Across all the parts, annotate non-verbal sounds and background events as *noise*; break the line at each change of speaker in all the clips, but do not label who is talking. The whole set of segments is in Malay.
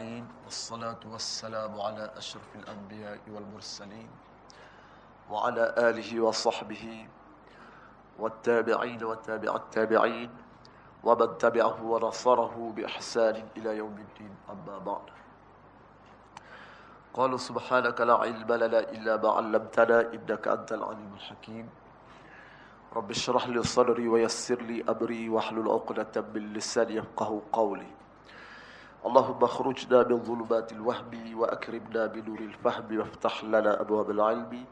أجمعين والصلاة والسلام على أشرف الأنبياء والمرسلين وعلى آله وصحبه والتابعين وتابع التابعين ومن تبعه ونصره بإحسان إلى يوم الدين أما بعد. قالوا سبحانك لا علم لنا إلا ما علمتنا إنك أنت العليم الحكيم. رب اشرح لي صدري ويسر لي أمري واحلل عقدة من لساني يفقه قولي. اللهم اخرجنا من ظلمات الوهم وأكرمنا بنور الفهم وافتح لنا أبواب العلم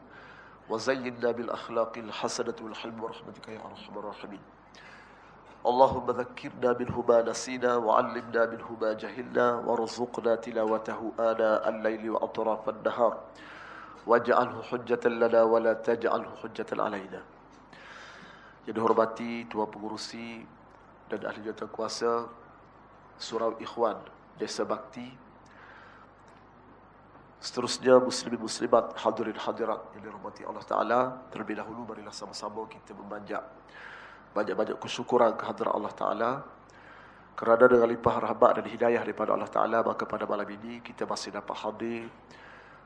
وزينا بالأخلاق الحسنة والحلم ورحمتك يا أرحم الراحمين اللهم ذكرنا منه ما نسينا وعلمنا منه ما جهلنا وارزقنا تلاوته آناء الليل وأطراف النهار واجعله حجة لنا ولا تجعله حجة علينا Yang dihormati Tuan Pengurusi dan Ahli Jawatan Kuasa Surau Ikhwan Desa Bakti. Seterusnya muslimin muslimat hadirin hadirat yang dirahmati Allah Taala terlebih dahulu marilah sama-sama kita memanjat banyak-banyak kesyukuran kehadiran Allah Taala. Kerana dengan limpah rahmat dan hidayah daripada Allah Taala maka pada malam ini kita masih dapat hadir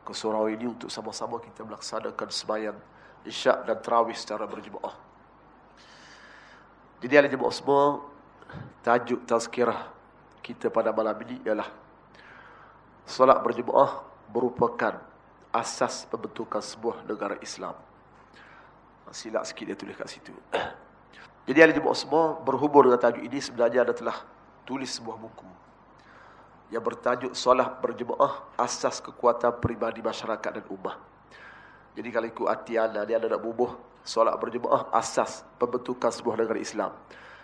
ke surau ini untuk sama-sama kita melaksanakan sembahyang isyak dan tarawih secara berjemaah. Jadi ahli jemaah semua tajuk tazkirah kita pada malam ini ialah solat berjemaah merupakan asas pembentukan sebuah negara Islam. Silap sikit dia tulis kat situ. *clears throat* Jadi ahli jemaah semua berhubung dengan tajuk ini sebenarnya anda telah tulis sebuah buku yang bertajuk Solat Berjemaah Asas Kekuatan Peribadi Masyarakat dan Ummah. Jadi kalau ikut hati anda, dia anda nak bubuh solat berjemaah asas pembentukan sebuah negara Islam.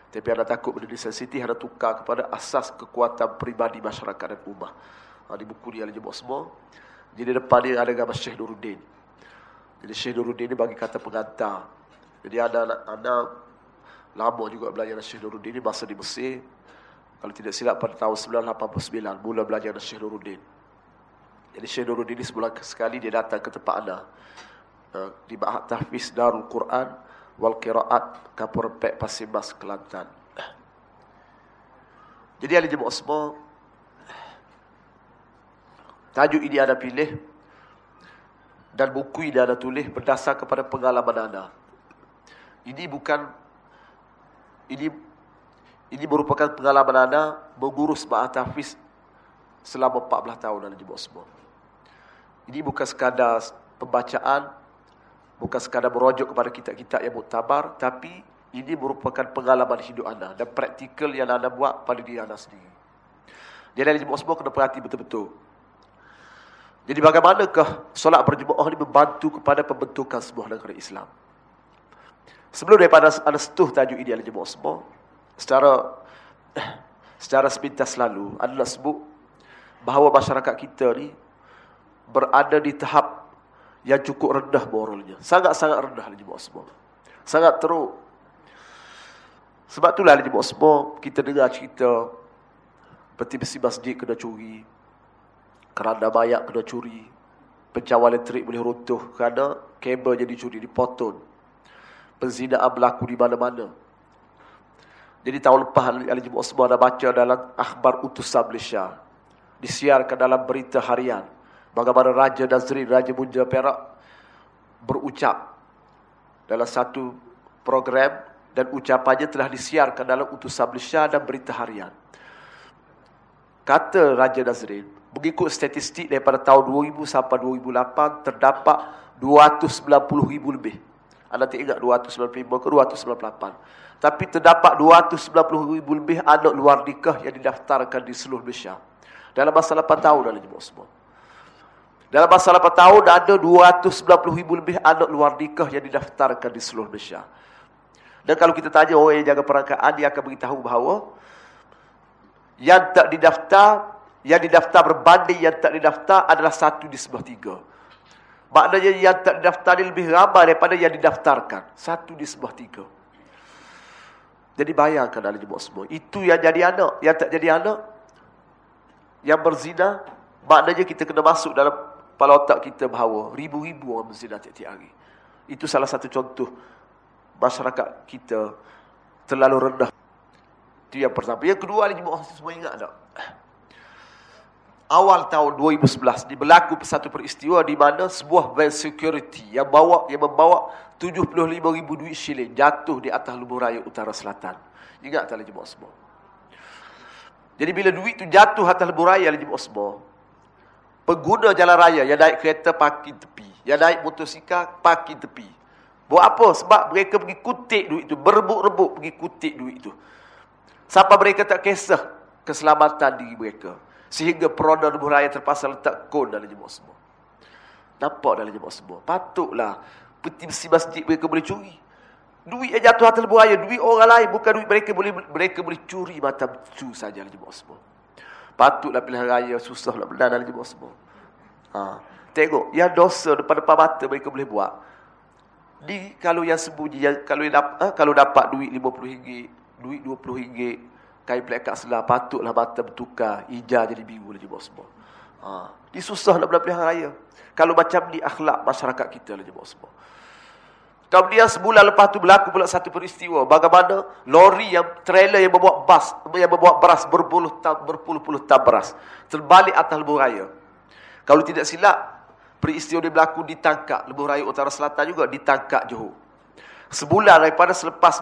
Tapi anda takut benda sensitif, anda tukar kepada asas kekuatan peribadi masyarakat dan ummah. Ha, di buku dia jemaah semua. Jadi depan dia ada gambar Syekh Nuruddin. Jadi Syekh Nuruddin ni bagi kata pengantar. Jadi ada ada lama juga belajar dengan Syekh Nuruddin ni masa di Mesir. Kalau tidak silap pada tahun 1989 mula belajar dengan Syekh Nuruddin. Jadi Syekh Nuruddin ni sebulan sekali dia datang ke tempat anda. Uh, di Ma'had Tahfiz Darul Quran wal Qiraat Kapur Pek Pasir Mas Kelantan. Jadi ahli jemaah semua Tajuk ini anda pilih dan buku ini anda tulis berdasar kepada pengalaman anda. Ini bukan ini ini merupakan pengalaman anda mengurus Ma'at Hafiz selama 14 tahun anda jemaah semua. Ini bukan sekadar pembacaan, bukan sekadar merujuk kepada kitab-kitab yang muktabar, tapi ini merupakan pengalaman hidup anda dan praktikal yang anda buat pada diri anda sendiri. Jadi jemaah semua kena perhati betul-betul. Jadi bagaimanakah solat berjemaah ini membantu kepada pembentukan sebuah negara Islam? Sebelum daripada ada setuh tajuk ini adalah jemaah semua, secara *clears throat* secara sepintas lalu adalah sebut bahawa masyarakat kita ni berada di tahap yang cukup rendah moralnya. Sangat-sangat rendah jemaah semua. Sangat teruk. Sebab itulah jemaah semua kita dengar cerita peti-besi masjid kena curi, kerana bayak kena curi. Pencawal elektrik boleh runtuh kerana kabel jadi curi, dipotong. Penzinaan berlaku di mana-mana. Jadi tahun lepas Jemaah semua dah baca dalam akhbar utusan Malaysia. Disiarkan dalam berita harian. Bagaimana Raja Nazrin, Raja Munja Perak berucap dalam satu program dan ucapannya telah disiarkan dalam utusan Malaysia dan berita harian. Kata Raja Nazrin, Mengikut statistik daripada tahun 2000 sampai 2008 terdapat 290 ribu lebih. Anda ingat 295 ke 298. Tapi terdapat 290 ribu lebih anak luar nikah yang didaftarkan di seluruh Malaysia. Dalam masa 8 tahun dalam jemaah semua. Dalam masa 8 tahun ada 290 ribu lebih anak luar nikah yang didaftarkan di seluruh Malaysia. Dan kalau kita tanya orang yang jaga perangkaan, dia akan beritahu bahawa yang tak didaftar yang didaftar berbanding yang tak didaftar adalah satu di sebelah tiga. Maknanya yang tak didaftar ini lebih ramai daripada yang didaftarkan. Satu di sebelah tiga. Jadi bayangkan dalam jemaah semua. Itu yang jadi anak. Yang tak jadi anak. Yang berzina. Maknanya kita kena masuk dalam kepala otak kita bahawa ribu-ribu orang berzina tiap-tiap hari. Itu salah satu contoh. Masyarakat kita terlalu rendah. Itu yang pertama. Yang kedua, jemaah semua ingat tak? awal tahun 2011 di berlaku satu peristiwa di mana sebuah van security yang bawa yang membawa 75 ribu duit shilling jatuh di atas lubuh raya utara selatan. Ingat tak lagi semua? Jadi bila duit tu jatuh atas lubuh raya lagi semua, pengguna jalan raya yang naik kereta parking tepi, yang naik motosikal parking tepi. Buat apa? Sebab mereka pergi kutik duit tu, berebut-rebut pergi kutik duit tu. Sampai mereka tak kisah keselamatan diri mereka. Sehingga peroda lebuh raya terpaksa letak kon dalam jemaah semua. Nampak dalam jemaah semua. Patutlah peti besi masjid mereka boleh curi. Duit yang jatuh atas lebuh raya, duit orang lain bukan duit mereka boleh mereka boleh curi macam tu saja dalam jemaah semua. Patutlah pilihan raya susah nak benar dalam jemaah semua. Ha. Tengok, yang dosa depan-depan mata mereka boleh buat. Di kalau yang sembunyi, yang, kalau, yang ha, kalau dapat duit RM50, duit RM20, kain plekat selah, patutlah mata bertukar, hijau jadi biru lagi bos semua. Ha. Dia susah nak berpilihan raya. Kalau macam ni akhlak masyarakat kita lagi bos semua. Kemudian sebulan lepas tu berlaku pula satu peristiwa. Bagaimana lori yang trailer yang membawa bas, yang membawa beras berpuluh berpuluh-puluh tab beras terbalik atas lebuh raya. Kalau tidak silap, peristiwa ini berlaku ditangkap lebuh raya utara selatan juga ditangkap Johor. Sebulan daripada selepas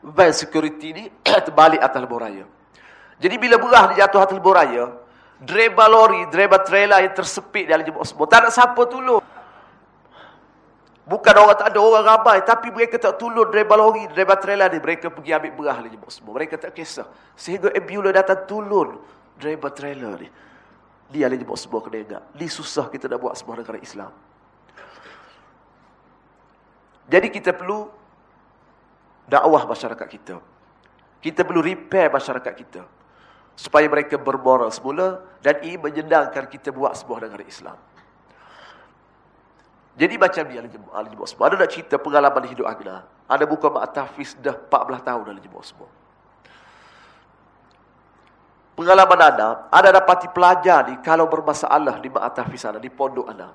van security ni *clears throat* terbalik atas lebuh raya. Jadi bila berah dia jatuh atas lebuh raya, driver lori, driver trailer yang tersepit dalam jemaah semua, tak ada siapa tolong. Bukan orang tak ada orang ramai, tapi mereka tak tolong driver lori, driver trailer ni. Mereka pergi ambil dalam jemaah semua. Mereka tak kisah. Sehingga ambulans datang tolong driver trailer ni. Dia dalam jemaah semua kena ingat. Ni susah kita nak buat sebuah negara Islam. Jadi kita perlu dakwah masyarakat kita. Kita perlu repair masyarakat kita. Supaya mereka bermoral semula dan ini menyenangkan kita buat sebuah negara Islam. Jadi macam ni Al Jemaah semua. Ada nak cerita pengalaman hidup Agna. Ada buka Mak Tafiz dah 14 tahun Al Jemaah semua. Pengalaman anda, ada dapati pelajar ni kalau bermasalah di Mak Tafiz anda, di pondok anda.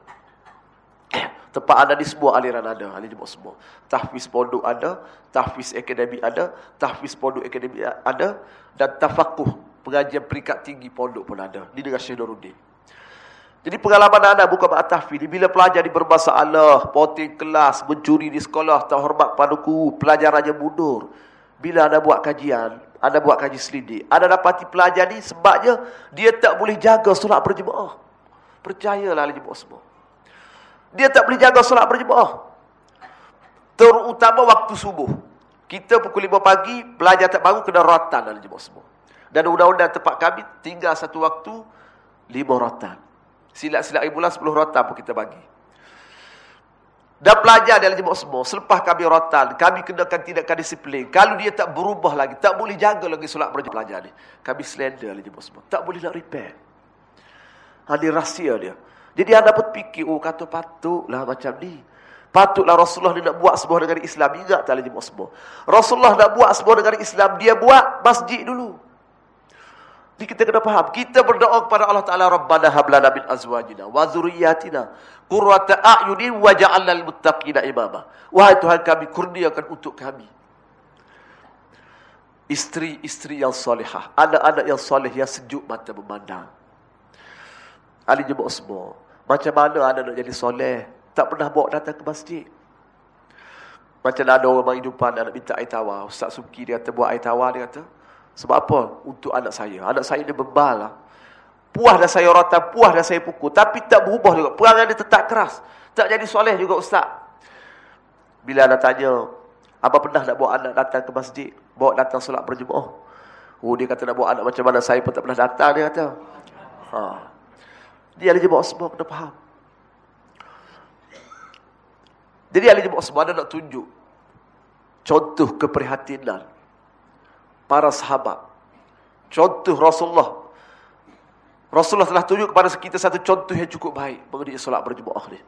*clears throat* Tempat ada di semua aliran ada, ahli jemaah semua. Tahfiz pondok ada, tahfiz akademik ada, tahfiz pondok akademik ada dan tafakuh pengajian peringkat tinggi pondok pun ada di negara Syekh Nuruddin. Jadi pengalaman anda bukan mak tahfiz bila pelajar di bermasalah, poting kelas, mencuri di sekolah, tak hormat paduku, pelajar raja mundur. Bila anda buat kajian, anda buat kaji selidik, anda dapati pelajar ni sebabnya dia tak boleh jaga solat berjemaah. Percayalah ahli jemaah semua. Dia tak boleh jaga solat berjemaah. Terutama waktu subuh. Kita pukul 5 pagi, belajar tak bangun, kena rotan dalam jemaah semua. Dan undang-undang tempat kami, tinggal satu waktu, 5 rotan. Silat-silat bulan 10 rotan pun kita bagi. Dan pelajar dalam jemaah semua, selepas kami rotan, kami kenakan tindakan disiplin. Kalau dia tak berubah lagi, tak boleh jaga lagi solat berjemaah pelajar ni. Kami slender dalam jemaah semua. Tak boleh nak repair. Ini rahsia dia. Jadi anda pun fikir, oh kata patutlah macam ni. Patutlah Rasulullah ni nak buat sebuah negara Islam. Ingat tak lagi semua. Rasulullah nak buat sebuah negara Islam. Dia buat masjid dulu. Kita kena faham. Kita berdoa kepada Allah Ta'ala. Rabbana hablana bin azwajina wa zuriyatina. Qurrata a'yuni wa ja'alna al-muttaqina imama. Wahai Tuhan kami, kurniakan untuk kami. Isteri-isteri yang salihah. Anak-anak yang salih yang sejuk mata memandang. Ali jemaah semua. Macam mana anda nak jadi soleh? Tak pernah bawa datang ke masjid. Macam ada orang hidupan nak minta air tawar. Ustaz Suki dia kata buat air tawar dia kata. Sebab apa? Untuk anak saya. Anak saya dia bebal lah. Puah dah saya rotan, puah dah saya pukul. Tapi tak berubah juga. Perangai dia tetap keras. Tak jadi soleh juga Ustaz. Bila anda tanya, apa pernah nak bawa anak datang ke masjid? Bawa datang solat berjemaah. Oh, dia kata nak bawa anak macam mana? Saya pun tak pernah datang, dia kata. Haa. Dia ahli jemaah semua kena faham. Jadi ahli jemaah semua ada nak tunjuk contoh keprihatinan para sahabat. Contoh Rasulullah. Rasulullah telah tunjuk kepada kita satu contoh yang cukup baik mengenai solat berjemaah ni.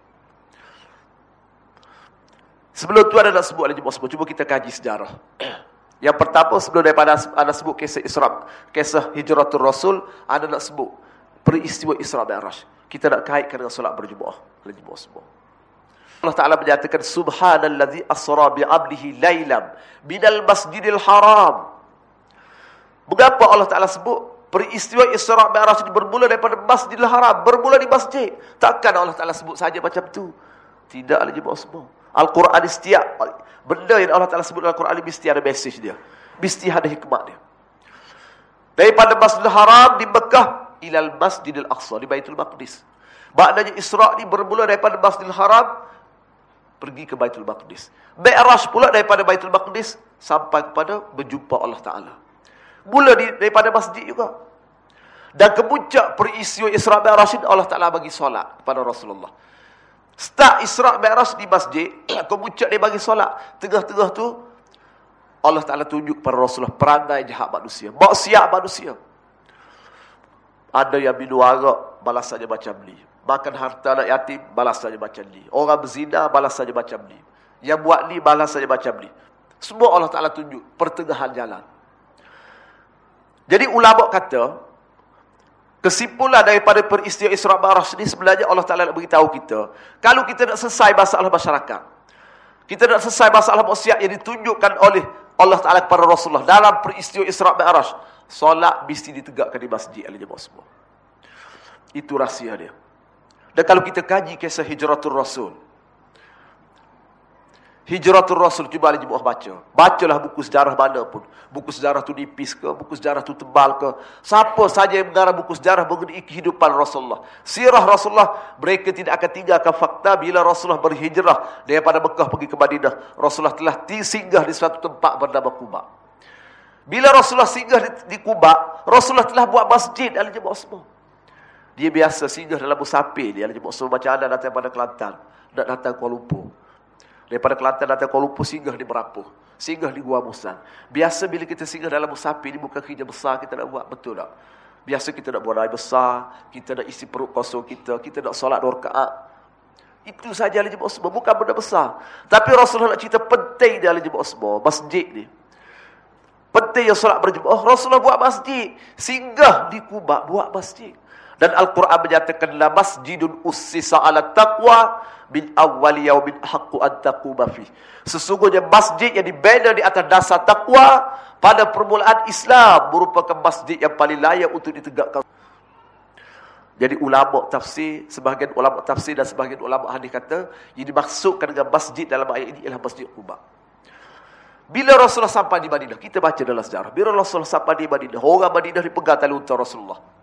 Sebelum tu ada nak sebut jemaah semua. Cuba kita kaji sejarah. *clears throat* Yang pertama sebelum daripada anda sebut kisah Isra, kisah Hijratul Rasul, ada nak sebut peristiwa Isra Mi'raj. Kita nak kaitkan dengan solat berjemaah. Berjemaah semua. Allah Ta'ala menyatakan Subhanallazi asra bi'abdihi laylam minal masjidil haram. Mengapa Allah Ta'ala sebut peristiwa Isra' Mi'raj ini bermula daripada Masjidil Haram, bermula di masjid. Takkan Allah Taala sebut saja macam tu. Tidak ada jemaah semua. Al-Quran setiap benda yang Allah Taala sebut dalam Al-Quran mesti ada message dia. Mesti ada hikmah dia. Daripada Masjidil Haram di Mekah ilal Masjidil Aqsa di Baitul Maqdis. Maknanya Isra' ni bermula daripada Masjidil Haram pergi ke Baitul Maqdis. Mi'raj pula daripada Baitul Maqdis sampai kepada berjumpa Allah Taala. Mula di, daripada masjid juga. Dan kemuncak peristiwa Isra' Mi'raj Allah Taala bagi solat kepada Rasulullah. Start Isra' Mi'raj di masjid, *clears throat* kemuncak dia bagi solat. Tengah-tengah tu Allah Taala tunjuk kepada Rasulullah perangai jahat manusia, maksiat manusia. Ada yang minum arak, balasannya macam ni. Makan harta anak yatim, balasannya macam ni. Orang berzina, balasannya macam ni. Yang buat ni, balasannya macam ni. Semua Allah Ta'ala tunjuk pertengahan jalan. Jadi ulama kata, kesimpulan daripada peristiwa Isra' Baraj ni sebenarnya Allah Ta'ala nak beritahu kita, kalau kita nak selesai masalah masyarakat, kita nak selesai masalah maksiat yang ditunjukkan oleh Allah Ta'ala kepada Rasulullah dalam peristiwa Isra' Mi'raj, solat mesti ditegakkan di masjid jemaah semua. Itu rahsia dia. Dan kalau kita kaji kisah hijratul Rasul, Hijratul Rasul cuba Ali Jemaah baca. Bacalah buku sejarah mana pun. Buku sejarah tu nipis ke, buku sejarah tu tebal ke. Siapa saja yang mengarah buku sejarah mengenai kehidupan Rasulullah. Sirah Rasulullah, mereka tidak akan tinggalkan fakta bila Rasulullah berhijrah daripada Mekah pergi ke Madinah. Rasulullah telah singgah di suatu tempat bernama Kuba. Bila Rasulullah singgah di, di Kuba, Rasulullah telah buat masjid Ali Jemaah semua. Dia biasa singgah dalam musafir. Dia Ali Jemaah semua macam anda datang pada Kelantan. Nak datang Kuala Lumpur. Daripada Kelantan datang Kuala Lumpur singgah di Merapuh. Singgah di Gua Musan. Biasa bila kita singgah dalam musafir, ini bukan kerja besar kita nak buat. Betul tak? Biasa kita nak buat raya besar. Kita nak isi perut kosong kita. Kita nak solat dua rakaat. Itu saja Jemaah Usman. Bukan benda besar. Tapi Rasulullah nak cerita penting dia Jemaah Usman. Masjid ni. Penting yang solat berjemaah. Rasulullah buat masjid. Singgah di Kuba buat masjid. Dan Al-Quran menyatakan la masjidun ussisa ala taqwa bin awwali yaumin haqqu an taquba fi. Sesungguhnya masjid yang dibina di atas dasar takwa pada permulaan Islam merupakan masjid yang paling layak untuk ditegakkan. Jadi ulama tafsir, sebahagian ulama tafsir dan sebahagian ulama hadis kata, yang dimaksudkan dengan masjid dalam ayat ini ialah Masjid Quba. Bila Rasulullah sampai di Madinah, kita baca dalam sejarah. Bila Rasulullah sampai di Madinah, orang Madinah dipegang tali unta Rasulullah.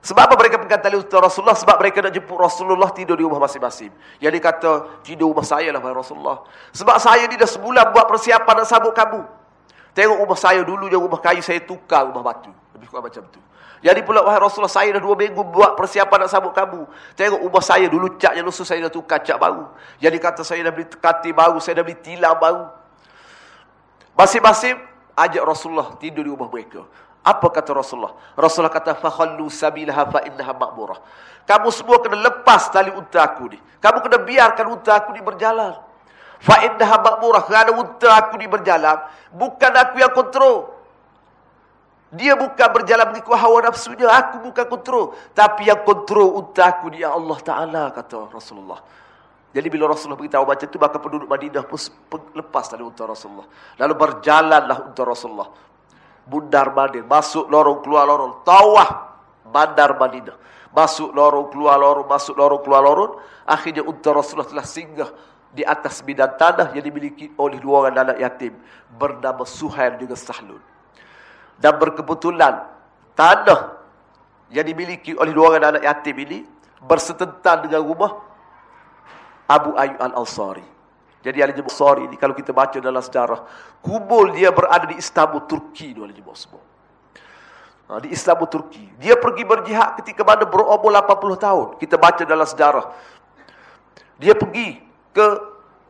Sebab apa mereka pegang tali unta Rasulullah? Sebab mereka nak jemput Rasulullah tidur di rumah masing-masing. Yang dia kata, tidur rumah saya lah Rasulullah. Sebab saya ni dah sebulan buat persiapan nak sambut kamu. Tengok rumah saya dulu, yang rumah kayu saya tukar rumah batu. Lebih kurang macam tu. Jadi pula, wahai Rasulullah, saya dah dua minggu buat persiapan nak sambut kamu. Tengok rumah saya dulu, cat yang lusuh saya dah tukar cat baru. Jadi kata saya dah beli katil baru, saya dah beli tilam baru. Masing-masing ajak Rasulullah tidur di rumah mereka. Apa kata Rasulullah? Rasulullah kata fakhallu sabilaha fa innaha ma'murah. Kamu semua kena lepas tali unta aku ni. Kamu kena biarkan unta aku ni berjalan. Fa innaha ma'murah. Kerana unta aku ni berjalan, bukan aku yang kontrol. Dia bukan berjalan mengikut hawa nafsunya, aku bukan kontrol, tapi yang kontrol unta aku ni Allah Taala kata Rasulullah. Jadi bila Rasulullah beritahu macam itu, maka penduduk Madinah pun lepas tali unta Rasulullah. Lalu berjalanlah unta Rasulullah bundar Madinah. Masuk lorong, keluar lorong. Tawah bandar Madinah. Masuk lorong, keluar lorong, masuk lorong, keluar lorong. Akhirnya unta Rasulullah telah singgah di atas bidang tanah yang dimiliki oleh dua orang anak yatim. Bernama Suhail juga Sahlun. Dan berkebetulan tanah yang dimiliki oleh dua orang anak yatim ini bersetentan dengan rumah Abu Ayyub Al-Ansari. Jadi Ali Jemaah Sari ini kalau kita baca dalam sejarah, kubur dia berada di Istanbul, Turki Ali Jemaah semua. Ha, di Istanbul, Turki. Dia pergi berjihad ketika mana berumur 80 tahun. Kita baca dalam sejarah. Dia pergi ke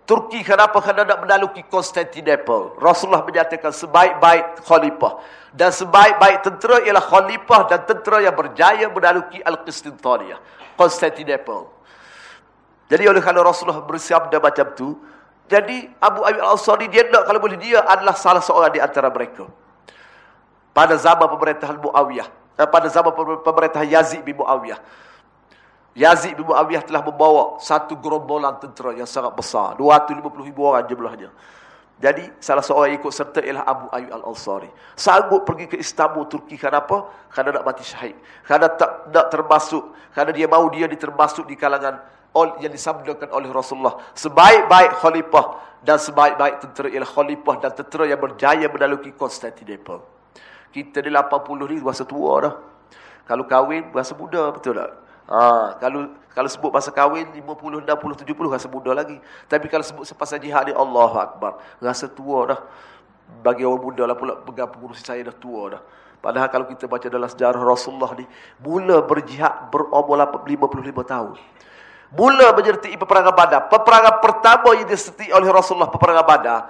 Turki kenapa? Kerana nak menaluki Constantinople. Rasulullah menyatakan sebaik-baik khalifah. Dan sebaik-baik tentera ialah khalifah dan tentera yang berjaya menaluki Al-Qistintania. Constantinople. Jadi oleh kerana Rasulullah bersabda macam tu, jadi Abu Ayyub Al-Ansari dia nak kalau boleh dia adalah salah seorang di antara mereka. Pada zaman pemerintahan Muawiyah, eh, pada zaman pemerintahan Yazid bin Muawiyah. Yazid bin Muawiyah telah membawa satu gerombolan tentera yang sangat besar, 250 ribu orang jumlahnya. Jadi salah seorang ikut serta ialah Abu Ayyub Al-Ansari. Sanggup pergi ke Istanbul, Turki. Kenapa? Kerana nak mati syahid. Kerana tak nak termasuk. Kerana dia mahu dia ditermasuk di kalangan yang disabdakan oleh Rasulullah. Sebaik-baik khalifah dan sebaik-baik tentera ialah khalifah dan tentera yang berjaya menaluki Konstantinopel. Kita di 80 ni rasa tua dah. Kalau kahwin, rasa muda. Betul tak? Ha, kalau kalau sebut masa kahwin 50, 60, 70 rasa muda lagi. Tapi kalau sebut sepasal jihad ni Allah Akbar. Rasa tua dah. Bagi orang muda lah pula pegang pengurusi saya dah tua dah. Padahal kalau kita baca dalam sejarah Rasulullah ni. Mula berjihad berumur 55 tahun. Mula menyertai peperangan badar. Peperangan pertama yang disertai oleh Rasulullah peperangan badar.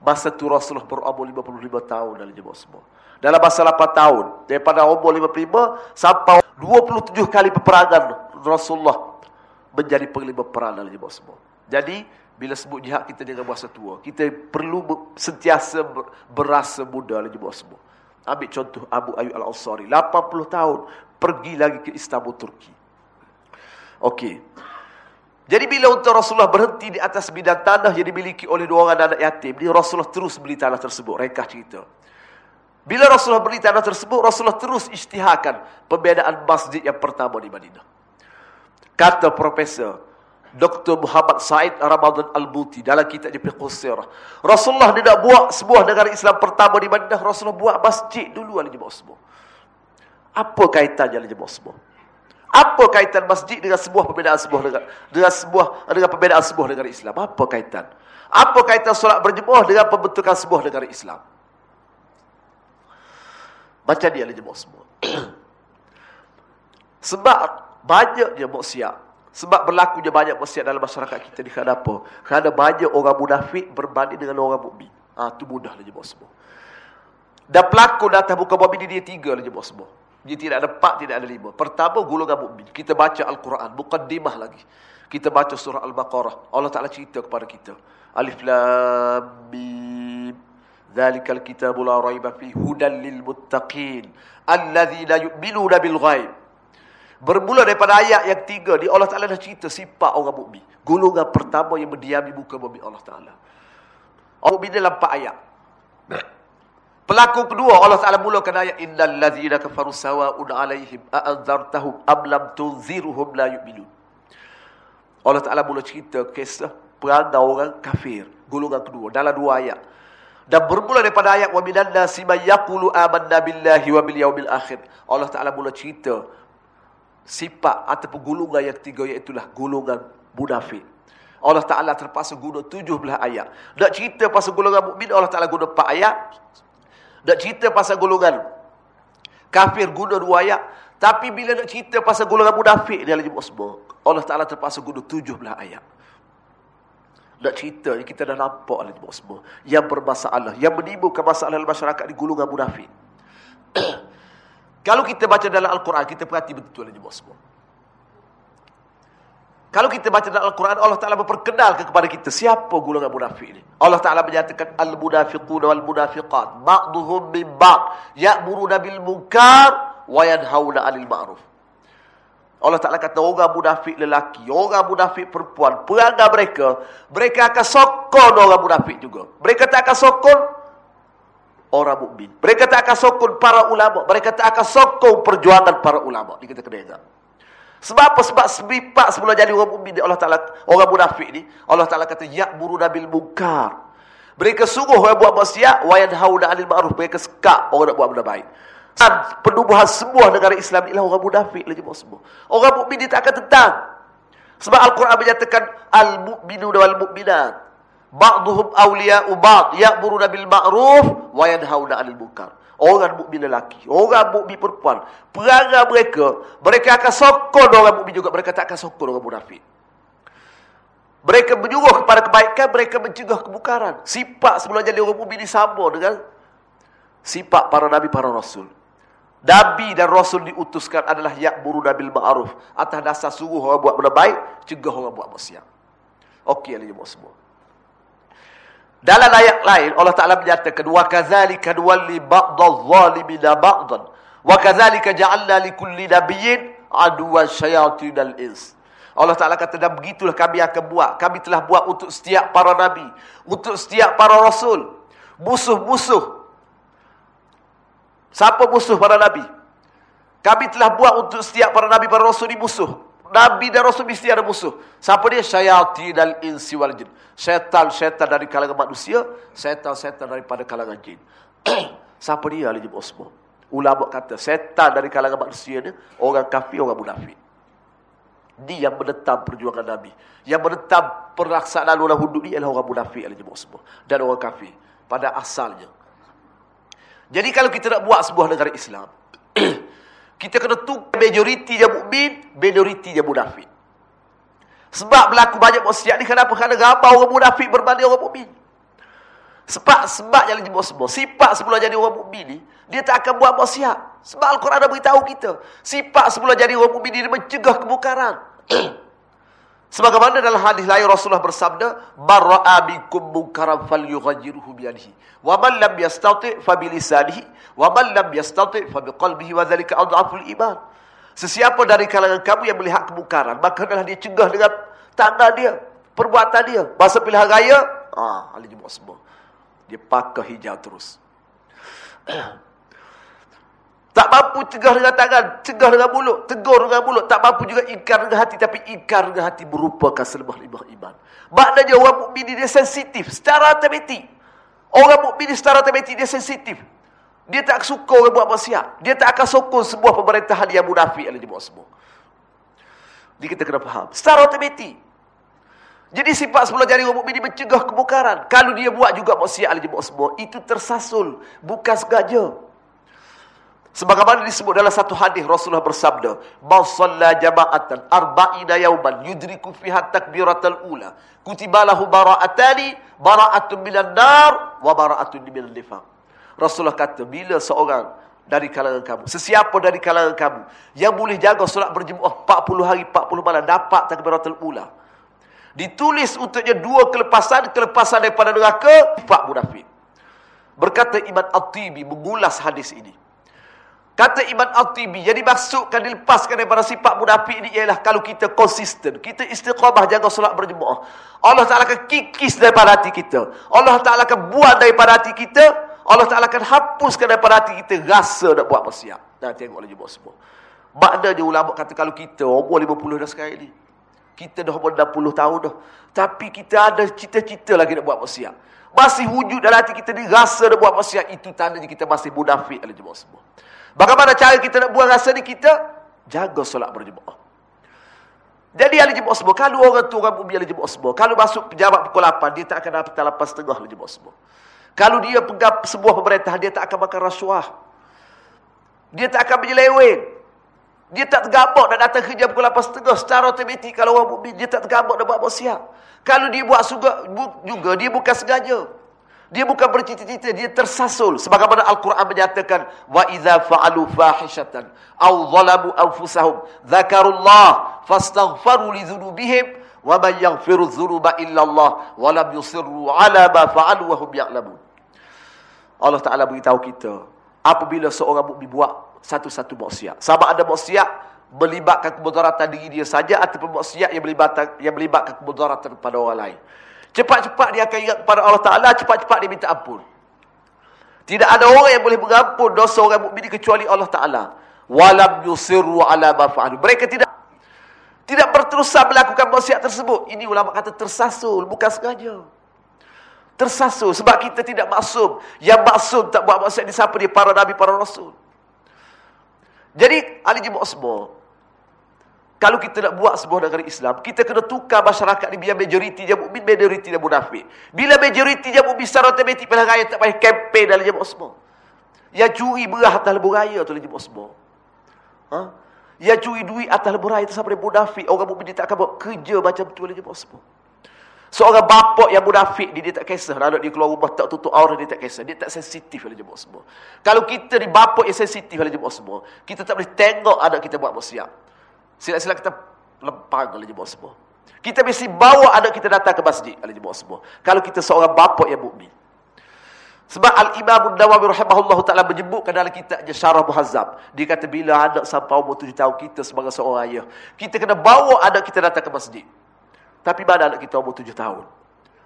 Masa tu Rasulullah berumur 55 tahun dalam jemaah semua. Dalam masa 8 tahun. Daripada umur 55 sampai 27 kali peperangan Rasulullah menjadi penglima perang dalam jemaah semua. Jadi, bila sebut jihad kita dengan masa tua. Kita perlu sentiasa berasa muda dalam jemaah semua. Ambil contoh Abu Ayyub Al-Ansari. 80 tahun pergi lagi ke Istanbul, Turki. Okey. Jadi bila untuk Rasulullah berhenti di atas bidang tanah yang dimiliki oleh dua orang anak yatim, dia Rasulullah terus beli tanah tersebut. Rekah cerita. Bila Rasulullah beli tanah tersebut, Rasulullah terus isytiharkan pembinaan masjid yang pertama di Madinah. Kata Profesor Dr. Muhammad Said Ramadan Al-Buti dalam kitab Fiqh Sirah. Rasulullah dia nak buat sebuah negara Islam pertama di Madinah, Rasulullah buat masjid dulu oleh jemaah semua. Apa kaitannya oleh jemaah semua? Apa kaitan masjid dengan sebuah perbezaan sebuah negara dengan sebuah dengan perbezaan sebuah negara Islam? Apa kaitan? Apa kaitan solat berjemaah dengan pembentukan sebuah negara Islam? Baca dia lah jemaah semua. *clears throat* Sebab banyak je maksiat. Sebab berlaku banyak maksiat dalam masyarakat kita ni kerana apa? Kerana banyak orang munafik berbanding dengan orang mukmin. Ah ha, tu mudah lah jemaah semua. Dan pelakon atas muka bumi ni dia tiga lah jemaah semua. Dia tidak ada empat, tidak ada lima. Pertama, golongan mukmin. Kita baca Al-Quran. Bukan dimah lagi. Kita baca surah Al-Baqarah. Allah Ta'ala cerita kepada kita. Alif Lam Mim. Zalikal kitabu la raiba fi hudan lil muttaqin. Alladzina yu'minuna bil ghaib. Bermula daripada ayat yang tiga. Di Allah Ta'ala dah cerita sifat orang mukmin. Golongan pertama yang berdiam di muka bumi Allah Ta'ala. Orang mukmin dalam empat ayat. Pelaku kedua Allah Taala mulakan ayat innal ladzina kafaru sawa'un 'alaihim a'anzartahum am lam tunzirhum la yu'minun. Allah Taala mula cerita kisah perangai orang kafir golongan kedua dalam dua ayat. Dan bermula daripada ayat wa minan nasi may yaqulu amanna billahi wa bil yaumil akhir. Allah Taala mula cerita sifat ataupun golongan yang ketiga iaitu golongan munafik. Allah Taala terpaksa guna 17 ayat. Nak cerita pasal golongan mukmin Allah Taala guna 4 ayat. Nak cerita pasal golongan kafir guna dua ayat. Tapi bila nak cerita pasal golongan munafik dia lagi semua. Allah Ta'ala terpaksa guna tujuh belah ayat. Nak cerita kita dah nampak lagi semua. Yang bermasalah. Yang menimbulkan masalah dalam masyarakat di golongan munafik. *clears throat* Kalau kita baca dalam Al-Quran, kita perhati betul lagi semua. Kalau kita baca dalam Al-Quran, Allah Ta'ala memperkenalkan kepada kita siapa golongan munafik ini. Allah Ta'ala menyatakan Al-Munafiqun wal-Munafiqat Ba'duhum min ba' Ya'muruna bil-munkar Wa yanhawna anil ma'ruf Allah Ta'ala kata orang munafik lelaki Orang munafik perempuan Perangai mereka Mereka akan sokong orang munafik juga Mereka tak akan sokong Orang mukmin. Mereka tak akan sokong para ulama Mereka tak akan sokong perjuangan para ulama Ini kita kena ingat sebab apa? Sebab sebipak sebelum jadi orang mukmin Allah Taala orang munafik ni Allah Taala kata ya'muru bil munkar. Mereka sungguh orang buat maksiat wa yanhauna 'anil ma'ruf. Mereka sekak orang nak buat benda baik. Dan penubuhan semua negara Islam ialah orang munafik lagi semua. Orang mukmin dia tak akan tentang. Sebab Al-Quran menyatakan al-mu'minu wal mu'minat ba'dhum awliya'u ba'd ya'muru bil ma'ruf wa yanhauna 'anil munkar. Orang mukmin lelaki, orang mukmin perempuan, perangai mereka, mereka akan sokong orang mukmin juga, mereka tak akan sokong orang munafik. Mereka menyuruh kepada kebaikan, mereka mencegah kebukaran. Sifat sebelum jadi orang mukmin ini sama dengan sifat para nabi, para rasul. Nabi dan rasul diutuskan adalah ya'muru nabil ma'ruf. Atas dasar suruh orang buat benda baik, cegah orang buat maksiat. Okey, ini semua. Dalam ayat lain Allah Taala menyatakan wa kadzalika nuwalli ba'dadh zalimina ba'dan wa kadzalika ja'alna likulli nabiyyin aduwwan syayatinal ins. Allah Ta'ala kata, dan begitulah kami akan buat. Kami telah buat untuk setiap para Nabi. Untuk setiap para Rasul. Musuh-musuh. Siapa musuh para Nabi? Kami telah buat untuk setiap para Nabi, para Rasul ini musuh. Nabi dan Rasul mesti ada musuh. Siapa dia? Syaitan dan insi wal jin. Syaitan-syaitan dari kalangan manusia. Syaitan-syaitan daripada kalangan jin. *clears throat* Siapa dia? Ali Jibut Osmo. Ulama kata, syaitan dari kalangan manusia ni, orang kafir, orang munafik. Dia yang menentang perjuangan Nabi. Yang menentang pelaksanaan orang hudud ni adalah orang munafik Ali Jibut Osmo. Dan orang kafir. Pada asalnya. Jadi kalau kita nak buat sebuah negara Islam, kita kena tukar majoriti je mukmin, minoriti je munafik. Sebab berlaku banyak maksiat ni kenapa? Kerana gambar orang munafik berbanding orang mukmin. Sebab sebab yang disebut semua. Sifat sebelum jadi orang mukmin ni, dia tak akan buat maksiat. Sebab Al-Quran dah beritahu kita. Sifat sebelum jadi orang mukmin dia mencegah kemungkaran. *clears throat* Sebagaimana dalam hadis lain Rasulullah bersabda, "Barra'a bikum munkaran falyughayyirhu bi yadihi, wa man lam yastati' fa bi lisanihi, wa man lam yastati' fa bi qalbihi wa dhalika adhaful iman." Sesiapa dari kalangan kamu yang melihat kemungkaran, maka adalah dia cegah dengan tangan dia, perbuatan dia. Bahasa pilihan raya, ah, ahli jemaah semua. Dia pakai hijau terus. *clears throat* Tak mampu cegah dengan tangan, cegah dengan mulut, tegur dengan mulut. Tak mampu juga ingkar dengan hati, tapi ingkar dengan hati merupakan selemah limah iman. Maknanya orang mukmin dia sensitif secara matematik. Orang mukmin secara matematik dia sensitif. Dia tak suka orang buat maksiat. Dia tak akan sokong sebuah pemerintahan yang munafik yang dibuat semua. Jadi kita kena faham. Secara matematik. Jadi sifat sebelum jari orang mukmin mencegah kemungkaran. Kalau dia buat juga maksiat yang dibuat semua, itu tersasul, bukan sengaja. Sebagaimana disebut dalam satu hadis Rasulullah bersabda, "Man shalla jama'atan arba'ina yawman yudriku fiha takbiratul ula, kutiba lahu bara'atani, bara'atun minan nar wa bara'atun minal nifaq." Rasulullah kata, bila seorang dari kalangan kamu, sesiapa dari kalangan kamu yang boleh jaga solat berjemaah 40 hari 40 malam dapat takbiratul ula. Ditulis untuknya dua kelepasan, kelepasan daripada neraka, sifat munafik. Berkata Imam At-Tibi mengulas hadis ini. Kata Imam Al-Tibi, jadi maksudkan dilepaskan daripada sifat munafik ini ialah kalau kita konsisten, kita istiqamah jaga solat berjemaah. Allah Ta'ala akan kikis daripada hati kita. Allah Ta'ala akan buat daripada hati kita. Allah Ta'ala akan hapuskan daripada hati kita rasa nak buat maksiat. Nah, tengoklah jemaah semua. Maknanya ulama kata kalau kita umur 50 dah sekarang ni. Kita dah umur 60 tahun dah. Tapi kita ada cita-cita lagi nak buat maksiat. Masih wujud dalam hati kita ni rasa nak buat maksiat. Itu tandanya kita masih munafik. Jemaah semua. Bagaimana cara kita nak buang rasa ni kita? Jaga solat berjemaah. Jadi ahli jemaah semua. Kalau orang tu orang bumi ahli jemaah semua. Kalau masuk pejabat pukul 8, dia tak akan dapat 8.30 ahli jemaah semua. Kalau dia pegang sebuah pemerintah, dia tak akan makan rasuah. Dia tak akan menyeleweng. Dia tak tergabak nak datang kerja pukul 8.30. Secara otomatik kalau orang bumi, dia tak tergabak nak buat siap. Kalau dia buat juga, juga dia bukan sengaja. Dia bukan bercita-cita, dia tersasul. Sebagaimana Al-Quran menyatakan, wa idza fa'alu fahishatan aw zalamu anfusahum dzakarullah fastaghfaru li dzunubihim wa man yaghfiru dzunuba illa Allah wa lam yusirru ala ma fa'alu wa hum ya'lamun. Allah Taala beritahu kita, apabila seorang mukmin buat satu-satu maksiat, sama ada maksiat melibatkan kemudaratan diri dia saja ataupun maksiat yang melibatkan yang melibatkan kemudaratan kepada orang lain. Cepat-cepat dia akan ingat kepada Allah Ta'ala. Cepat-cepat dia minta ampun. Tidak ada orang yang boleh mengampun dosa orang mukmin kecuali Allah Ta'ala. Walam yusirru ala mafa'alu. Mereka tidak tidak berterusan melakukan maksiat tersebut. Ini ulama kata tersasul. Bukan sengaja. Tersasul. Sebab kita tidak maksum. Yang maksum tak buat maksiat di siapa dia? Para Nabi, para Rasul. Jadi, Ali Jimu Osmo. Kalau kita nak buat sebuah negara Islam, kita kena tukar masyarakat ni biar majoriti dia mukmin, majoriti dia munafik. Bila majoriti dia mukmin secara otomatik pilihan raya tak payah kempen dalam jemaah semua. Yang curi berah atas lebuh raya tu dalam jemaah semua. Ha? Yang curi duit atas lebuh raya tu sampai munafik. Orang mukmin dia tak akan buat kerja macam tu dalam jemaah semua. Seorang bapak yang munafik dia, dia tak kisah. Anak dia keluar rumah tak tutup aurat dia tak kisah. Dia tak sensitif dalam jemaah semua. Kalau kita ni bapak yang sensitif dalam jemaah semua, kita tak boleh tengok anak kita buat maksiat. Sila-sila kita lempang oleh jemaah semua. Kita mesti bawa anak kita datang ke masjid oleh jemaah semua. Kalau kita seorang bapa yang mukmin. Sebab Al-Imam Nawawi rahimahullah ta'ala menyebutkan dalam kitabnya Syarah Muhazzab. Dia kata bila anak sampai umur tujuh tahun kita sebagai seorang ayah. Kita kena bawa anak kita datang ke masjid. Tapi mana anak kita umur tujuh tahun?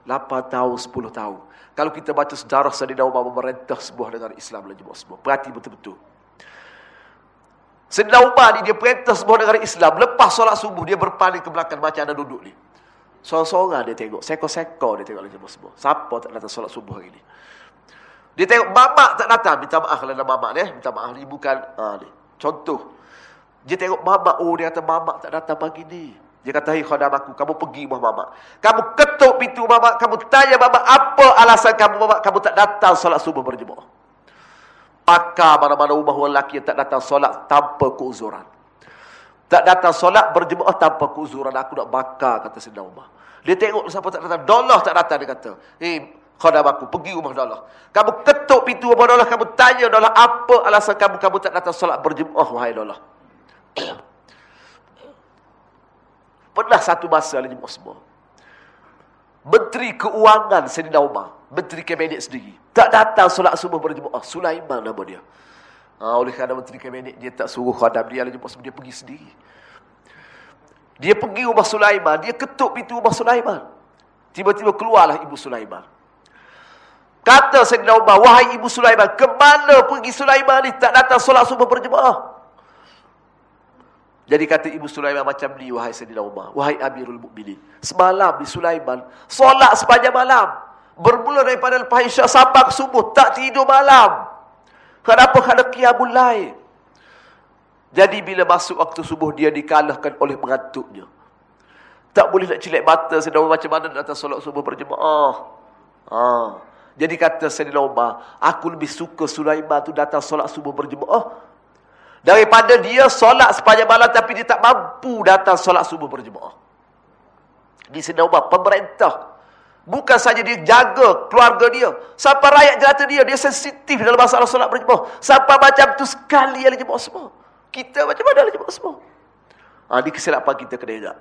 Lapan tahun, sepuluh tahun. Kalau kita baca sejarah Sayyidina Umar memerintah sebuah negara Islam. Perhati betul-betul. Sayyidina Umar ni dia perintah sebuah negara Islam. Lepas solat subuh dia berpaling ke belakang macam ada duduk ni. Seorang-seorang dia tengok. Seko-seko dia tengok lagi semua. Siapa tak datang solat subuh hari ni? Dia tengok mamak tak datang. Minta maaf kalau ada mamak ni. Minta maaf ni bukan. Ha, ni. Contoh. Dia tengok mamak. Oh dia kata mamak tak datang pagi ni. Dia kata, hai khodam aku, kamu pergi rumah mamak. Kamu ketuk pintu mamak. Kamu tanya mamak apa alasan kamu mamak. Kamu tak datang solat subuh berjemaah. Maka mana-mana rumah lelaki yang tak datang solat tanpa keuzuran. Tak datang solat berjemaah tanpa keuzuran. Aku nak bakar, kata Sina Umar. Dia tengok siapa tak datang. Dolah tak datang, dia kata. Hei, khadam aku, pergi rumah Dolah. Kamu ketuk pintu rumah Dolah, kamu tanya Dolah, apa alasan kamu kamu tak datang solat berjemaah, wahai Dolah. *clears throat* Pernah satu masa, lagi semua. Menteri Keuangan Sayyidina Umar, Menteri Kabinet sendiri, tak datang solat subuh berjemaah. Sulaiman nama dia. Ha, oleh kerana Menteri Kabinet, dia tak suruh khadam dia, lagi dia pergi sendiri. Dia pergi rumah Sulaiman, dia ketuk pintu rumah Sulaiman. Tiba-tiba keluarlah Ibu Sulaiman. Kata Sayyidina Umar, wahai ibu Sulaiman, ke mana pergi Sulaiman ni tak datang solat subuh berjemaah? Jadi kata ibu Sulaiman macam ni, wahai Sayyidina Umar, wahai Amirul Mukminin. Semalam di Sulaiman, solat sepanjang malam. Bermula daripada lepas isyak sampai subuh, tak tidur malam. Kenapa kena kiamul lain? Jadi bila masuk waktu subuh, dia dikalahkan oleh mengantuknya. Tak boleh nak cilik mata, Sayyidina Umar macam mana datang solat subuh berjemaah. Haa. Jadi kata Sayyidina Umar, aku lebih suka Sulaiman tu datang solat subuh berjemaah daripada dia solat sepanjang malam tapi dia tak mampu datang solat subuh berjemaah. Di Sayyidina Umar, pemerintah bukan saja dia jaga keluarga dia, sampai rakyat jelata dia, dia sensitif dalam masalah solat berjemaah. Sampai macam tu sekali yang jemaah semua. Kita macam mana jemaah semua? Ha, ini kesilapan kita kena ingat.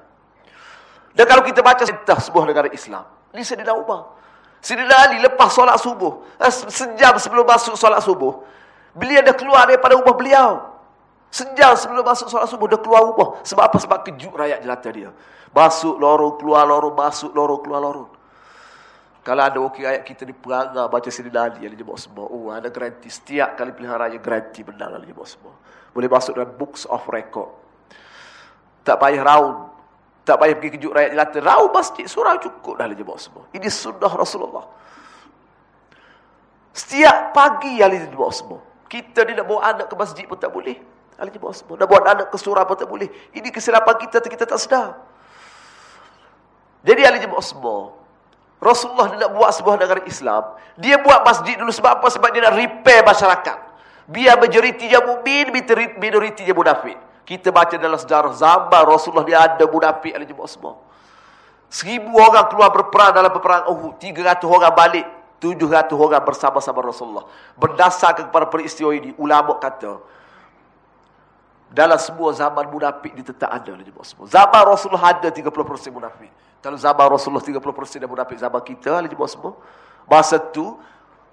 Dan kalau kita baca sebuah negara Islam, ini Sayyidina Umar. Sayyidina Ali lepas solat subuh, eh, sejam sebelum masuk solat subuh, beliau dah keluar daripada rumah beliau. Sejam sebelum masuk solat subuh, dah keluar rumah. Sebab apa? Sebab kejut rakyat jelata dia. Masuk lorong, keluar lorong, masuk lorong, keluar lorong. Kalau ada wakil rakyat kita di perangai baca Sayyidina Ali, yang dia semua. Oh, ada garanti. Setiap kali pilihan raya, garanti menang dia semua. Boleh masuk dalam books of record. Tak payah raun. Tak payah pergi kejut rakyat jelata. Rau masjid surau cukup dah dia semua. Ini sunnah Rasulullah. Setiap pagi Ali dia semua. Kita ni nak bawa anak ke masjid pun tak boleh. Ali dia bawa semua. Nak bawa anak ke surau pun tak boleh. Ini kesilapan kita kita tak sedar. Jadi Ali dia bawa semua. Rasulullah dia nak buat sebuah negara Islam. Dia buat masjid dulu sebab apa? Sebab dia nak repair masyarakat. Biar majoriti dia mu'min, minoriti dia munafik. Kita baca dalam sejarah zaman Rasulullah dia ada munafik ada jemaah semua. Seribu orang keluar berperang dalam peperangan Uhud. Tiga ratus orang balik. Tujuh ratus orang bersama-sama Rasulullah. Berdasarkan kepada peristiwa ini, ulama kata, dalam semua zaman munafik dia tetap ada lah jemaah semua. Zaman Rasulullah ada 30% munafik. Kalau zaman Rasulullah 30% dan munafik zaman kita lah jemaah semua. Masa tu,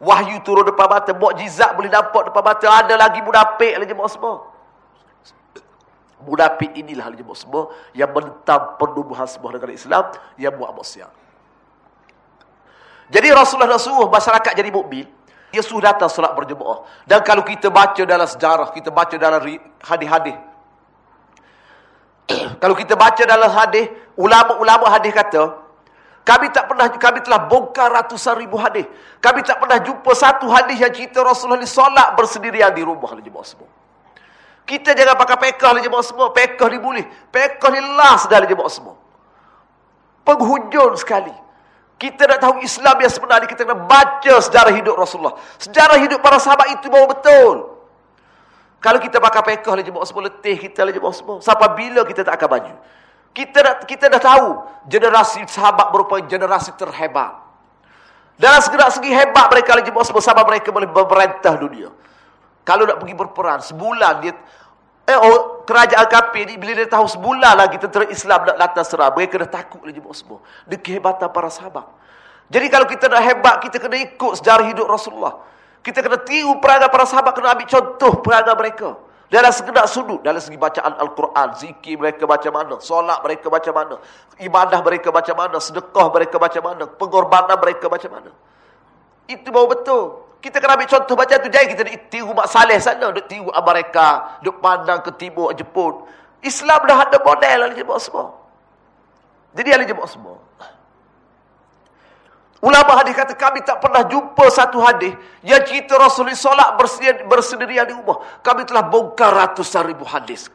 wahyu turun depan mata, mukjizat boleh nampak depan mata, ada lagi munafik lah jemaah semua. Munafik inilah hal jemaah semua yang menentang penubuhan sebuah negara Islam yang buat maksiat. Jadi Rasulullah dah suruh masyarakat jadi mukmin, suruh datang solat berjemaah. Dan kalau kita baca dalam sejarah, kita baca dalam hadis-hadis. *clears throat* kalau kita baca dalam hadis, ulama-ulama hadis kata, kami tak pernah kami telah bongkar ratusan ribu hadis. Kami tak pernah jumpa satu hadis yang cerita Rasulullah ni solat bersendirian di rumah jemaah semua. Kita jangan pakai pekah lah jemaah semua. Pekah dibulih. Pekah ni last dah jemaah semua. Penghujung sekali. Kita nak tahu Islam yang sebenarnya kita kena baca sejarah hidup Rasulullah. Sejarah hidup para sahabat itu baru betul. Kalau kita pakai pekah lah jemaah semua, letih kita lah jemaah semua. Sampai bila kita tak akan maju. Kita dah, kita dah tahu generasi sahabat merupakan generasi terhebat. Dalam segala segi hebat mereka lah jemaah semua. Sampai mereka boleh memerintah dunia. Kalau nak pergi berperang, sebulan dia eh oh, kerajaan kafir ni bila dia tahu sebulan lagi tentera Islam nak datang serang, mereka dah takut lagi buat semua. Dia kehebatan para sahabat. Jadi kalau kita nak hebat, kita kena ikut sejarah hidup Rasulullah. Kita kena tiru perangai para sahabat, kena ambil contoh perangai mereka. Dalam segenap sudut, dalam segi bacaan Al-Quran, zikir mereka macam mana, solat mereka macam mana, ibadah mereka macam mana, sedekah mereka macam mana, pengorbanan mereka macam mana. Itu baru betul. Kita kena ambil contoh macam tu. Jangan kita nak tiru Mak Saleh sana, nak tiru Amerika, nak pandang ke timur Jepun. Islam dah ada model ahli jemaah semua. Jadi ahli jemaah semua. Ulama hadis kata kami tak pernah jumpa satu hadis yang cerita Rasulullah solat bersendirian di rumah. Kami telah bongkar ratusan ribu hadis.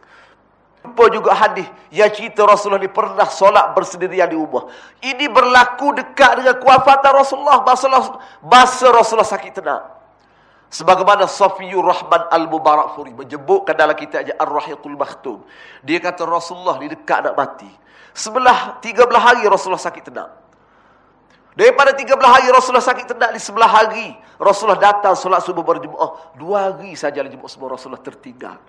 Jumpa juga hadis yang cerita Rasulullah ni pernah solat bersendirian di rumah. Ini berlaku dekat dengan kewafatan Rasulullah. Masa Rasulullah sakit tenang. Sebagaimana Safiyur Rahman Al-Mubarak Furi menyebutkan dalam kitabnya Ar-Rahiqul Makhtum. Dia kata Rasulullah ni dekat nak mati. Sebelah 13 hari Rasulullah sakit tenang. Daripada 13 hari Rasulullah sakit tendak di sebelah hari. Rasulullah datang solat subuh berjemaah. Dua hari saja jemaah semua Rasulullah tertinggal.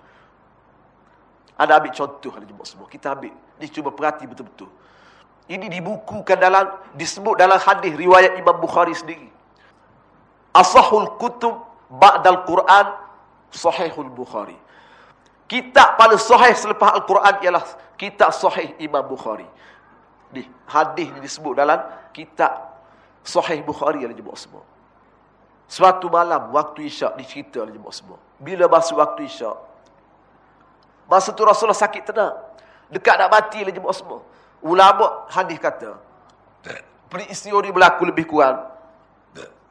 Ada ambil contoh di jemaah semua. Kita ambil. Ini cuba perhati betul-betul. Ini dibukukan dalam, disebut dalam hadis riwayat Imam Bukhari sendiri. Asahul kutub ba'dal Quran sahihul Bukhari. Kitab paling sahih selepas Al-Quran ialah kitab sahih Imam Bukhari. Di hadis ini disebut dalam kitab Sahih Bukhari yang dijemput semua. Suatu malam waktu isyak dicerita oleh jemaah semua. Bila masuk waktu isyak. Masa tu Rasulullah sakit tenang. Dekat nak mati oleh jemaah semua. Ulama hadis kata. Peristiwa ini berlaku lebih kurang.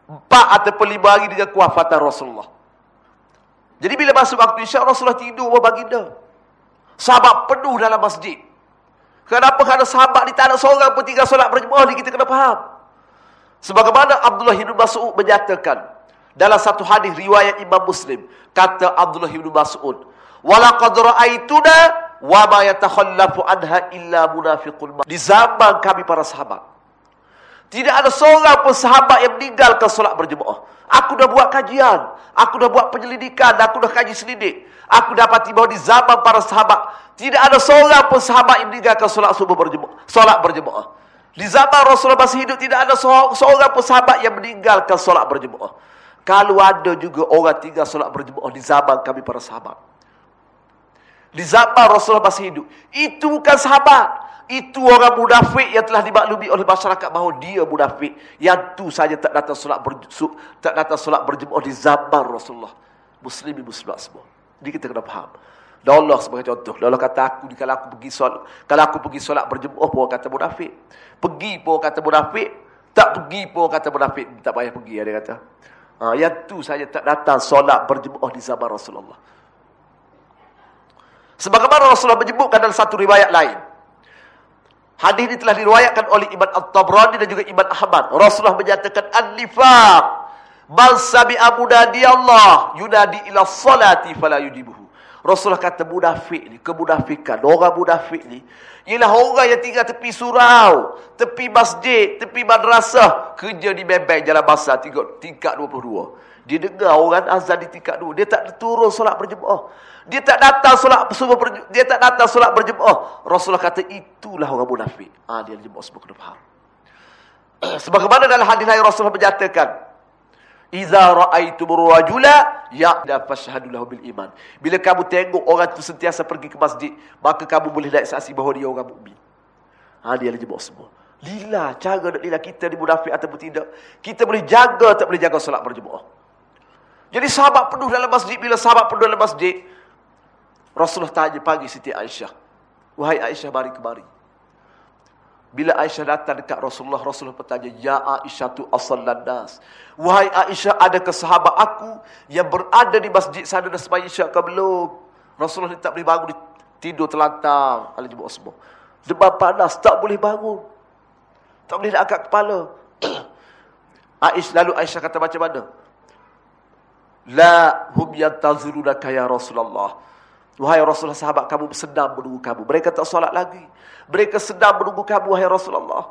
Empat atau lima hari dengan kewafatan Rasulullah. Jadi bila masuk waktu isyak Rasulullah tidur baginda. Sahabat penuh dalam masjid. Kenapa? Kerana sahabat ni tak ada seorang pun tinggal solat berjemaah ni kita kena faham. Sebagaimana Abdullah bin Mas'ud menyatakan dalam satu hadis riwayat Imam Muslim, kata Abdullah bin Mas'ud, "Walaqad ra'aituna wa ma yatakhallafu anha illa munafiqul Di zaman kami para sahabat, tidak ada seorang pun sahabat yang meninggalkan solat berjemaah. Aku dah buat kajian, aku dah buat penyelidikan, aku dah kaji selidik. Aku dapati bahawa di zaman para sahabat, tidak ada seorang pun sahabat yang meninggalkan solat subuh berjemaah, solat berjemaah. Di zaman Rasulullah masih hidup tidak ada seorang pun sahabat yang meninggalkan solat berjemaah. Kalau ada juga orang tinggal solat berjemaah di zaman kami para sahabat. Di zaman Rasulullah masih hidup. Itu bukan sahabat. Itu orang munafik yang telah dimaklumi oleh masyarakat bahawa dia munafik. Yang tu saja tak datang solat ber, tak datang solat berjemaah di zaman Rasulullah. Muslimin muslimat semua. Jadi kita kena faham. Dan Allah sebagai contoh. Allah kata aku kalau aku pergi solat, kalau aku pergi solat berjemaah pun kata munafik. Pergi pun kata munafik, tak pergi pun kata munafik, tak payah pergi dia kata. Ha, yang tu saja tak datang solat berjemaah di zaman Rasulullah. Sebagaimana Rasulullah menyebutkan dalam satu riwayat lain. Hadis ini telah diriwayatkan oleh Ibn At-Tabrani dan juga Ibn Ahmad. Rasulullah menyatakan an-nifaq man sabi'a munadi Allah yunadi ila salati fala. Rasulullah kata munafik ni, kemunafikan. Orang munafik ni, ialah orang yang tinggal tepi surau, tepi masjid, tepi madrasah. Kerja di bebek jalan basah, tingkat 22. Dia dengar orang azan di tingkat 2. Dia tak turun solat berjemaah. Dia tak datang solat subuh. Dia tak datang solat berjemaah. Rasulullah kata, itulah orang munafik. Ah, dia jemaah semua kena faham. *clears throat* Sebagaimana dalam hadis lain Rasulullah menyatakan, Iza ra'aitum rajula ya'da fashhadu lahu bil iman. Bila kamu tengok orang tu sentiasa pergi ke masjid, maka kamu boleh naik saksi bahawa dia orang mukmin. Ha dia lagi semua. Lila cara nak lila kita di munafik ataupun tidak. Kita boleh jaga tak boleh jaga solat berjemaah. Jadi sahabat penuh dalam masjid bila sahabat penuh dalam masjid Rasulullah tanya pagi Siti Aisyah. Wahai Aisyah mari kemari. Bila Aisyah datang dekat Rasulullah, Rasulullah bertanya, Ya Aisyah tu asal landas. Wahai Aisyah, ada sahabat aku yang berada di masjid sana dan sembahyang isyak ke belum? Rasulullah ni tak boleh bangun, tidur terlantang. Alih jemaah semua. Demam panas, tak boleh bangun. Tak boleh nak angkat kepala. *clears throat* Aisyah, lalu Aisyah kata macam mana? La hum yantazirunaka ya Rasulullah. Wahai Rasulullah, sahabat kamu sedang menunggu kamu. Mereka tak solat lagi. Mereka sedang menunggu kamu, wahai Rasulullah.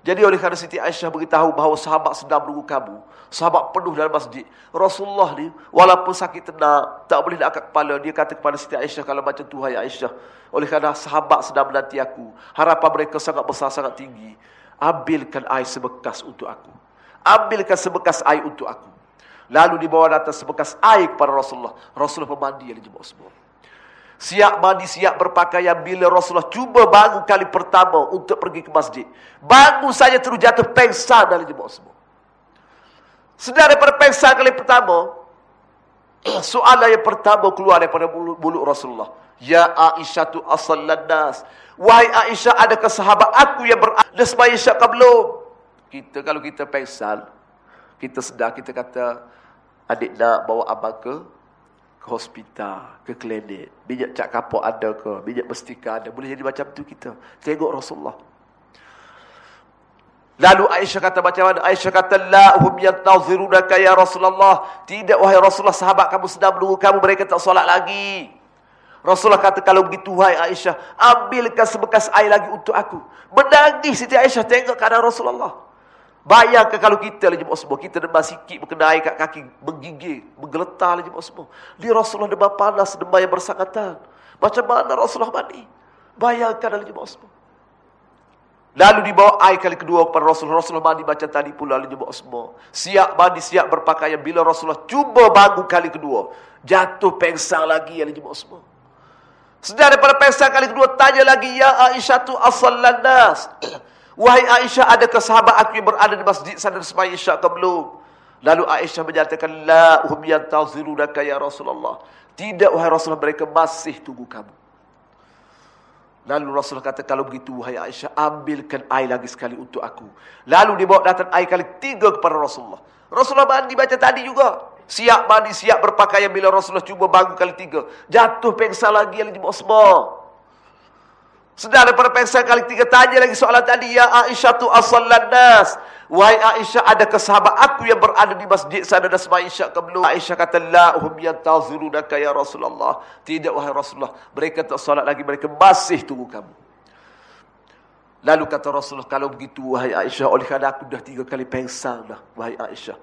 Jadi oleh kerana Siti Aisyah beritahu bahawa sahabat sedang menunggu kamu. Sahabat penuh dalam masjid. Rasulullah ni, walaupun sakit tenang, tak boleh nak angkat kepala. Dia kata kepada Siti Aisyah, kalau macam tu, hai Aisyah. Oleh kerana sahabat sedang menanti aku. Harapan mereka sangat besar, sangat tinggi. Ambilkan air sebekas untuk aku. Ambilkan sebekas air untuk aku. Lalu dibawa datang sebekas air kepada Rasulullah. Rasulullah memandi yang dijemput semua. Siap mandi, siap berpakaian bila Rasulullah cuba bangun kali pertama untuk pergi ke masjid. Bangun saja terus jatuh pengsan dalam jemaah semua. Sedar daripada pengsan kali pertama, *clears throat* soalan yang pertama keluar daripada mulut, Rasulullah. Ya Aisyah tu asal landas. Wahai Aisyah, adakah sahabat aku yang berada semaya syak belum? Kita kalau kita pengsan, kita sedar, kita kata, adik nak bawa abang ke ke hospital, ke klinik. Minyak cak kapok ada ke? Minyak mestika ada. Boleh jadi macam tu kita. Tengok Rasulullah. Lalu Aisyah kata macam mana? Aisyah kata, La hum yantazirunaka ya Rasulullah. Tidak, wahai Rasulullah, sahabat kamu sedang menunggu kamu. Mereka tak solat lagi. Rasulullah kata kalau begitu wahai Aisyah, ambilkan sebekas air lagi untuk aku. Menangis Siti Aisyah tengok keadaan Rasulullah. Bayangkan kalau kita lagi semua, kita demam sikit berkena air kat kaki, menggigil, menggeletar lagi semua. Di Rasulullah demam panas, demam yang bersangatan. Macam mana Rasulullah mandi? Bayangkan lagi semua. Lalu dibawa air kali kedua kepada Rasulullah. Rasulullah mandi macam tadi pula lagi semua. Siap mandi, siap berpakaian. Bila Rasulullah cuba bangun kali kedua, jatuh pengsang lagi lagi semua. Sedar daripada pesan kali kedua tanya lagi ya Aisyah tu asal landas. *clears throat* Wahai Aisyah adakah sahabat aku yang berada di masjid sana sembahyang Isyak ke belum? Lalu Aisyah menyatakan la hum yantazirunaka ya Rasulullah. Tidak wahai Rasulullah mereka masih tunggu kamu. Lalu Rasulullah kata kalau begitu wahai Aisyah ambilkan air lagi sekali untuk aku. Lalu dibawa datang air kali tiga kepada Rasulullah. Rasulullah mandi baca tadi juga. Siap mandi, siap berpakaian bila Rasulullah cuba bangun kali tiga. Jatuh pengsan lagi dijemput semua. Sedar daripada pengsan kali tiga. Tanya lagi soalan tadi. Ya Aisyah tu asal nas. Wahai Aisyah, ada sahabat aku yang berada di masjid sana dan semai isyak ke belum? Aisyah kata, La hum yantazirunaka ya Rasulullah. Tidak, wahai Rasulullah. Mereka tak salat lagi. Mereka masih tunggu kamu. Lalu kata Rasulullah, kalau begitu, wahai Aisyah, oleh kerana aku dah tiga kali pengsan dah, wahai Aisyah.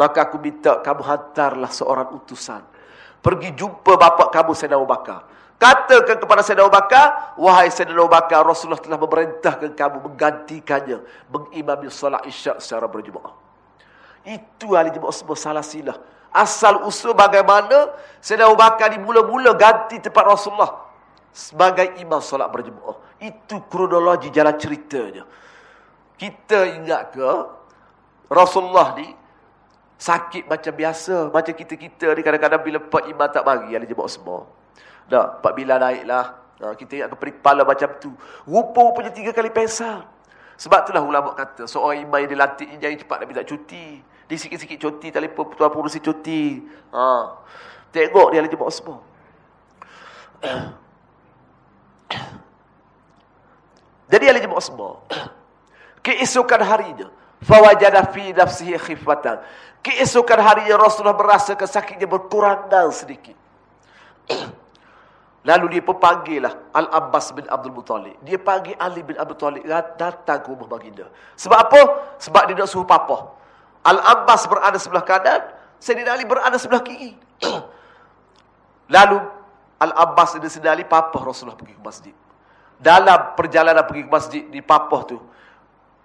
Maka aku minta kamu hantarlah seorang utusan. Pergi jumpa bapa kamu Sayyidina Abu Bakar. Katakan kepada Sayyidina Abu Bakar, wahai Sayyidina Abu Bakar, Rasulullah telah memerintahkan kamu menggantikannya mengimami solat Isyak secara berjemaah. Itu ahli jemaah semua salah silah. Asal usul bagaimana Sayyidina Abu Bakar ni mula-mula ganti tempat Rasulullah sebagai imam solat berjemaah. Itu kronologi jalan ceritanya. Kita ingat ke Rasulullah ni Sakit macam biasa. Macam kita-kita ni kadang-kadang bila Pak Imam tak bagi, ada jemaah semua. Tak, Pak Bila naiklah. Ha, kita ingat kepala kepala macam tu. Rupa-rupanya tiga kali pesal. Sebab itulah ulama kata, seorang imam yang dilantik ni jangan cepat nak minta cuti. Dia sikit-sikit cuti, telefon tuan pengurusi cuti. Ha. Tengok dia ada jemaah semua. Jadi ahli jemaah semua. Keesokan harinya, fawajada fi nafsihi khifatan. Keesokan harinya Rasulullah merasa kesakitnya berkurang dan sedikit. *coughs* Lalu dia pun panggillah Al-Abbas bin Abdul Muttalib. Dia panggil Ali bin Abdul Muttalib datang ke rumah baginda. Sebab apa? Sebab dia nak suruh papa. Al-Abbas berada sebelah kanan, Sayyidina Ali berada sebelah kiri. *clears throat* Lalu Al-Abbas dan Sayyidina Ali papa Rasulullah pergi ke masjid. Dalam perjalanan pergi ke masjid di papa tu,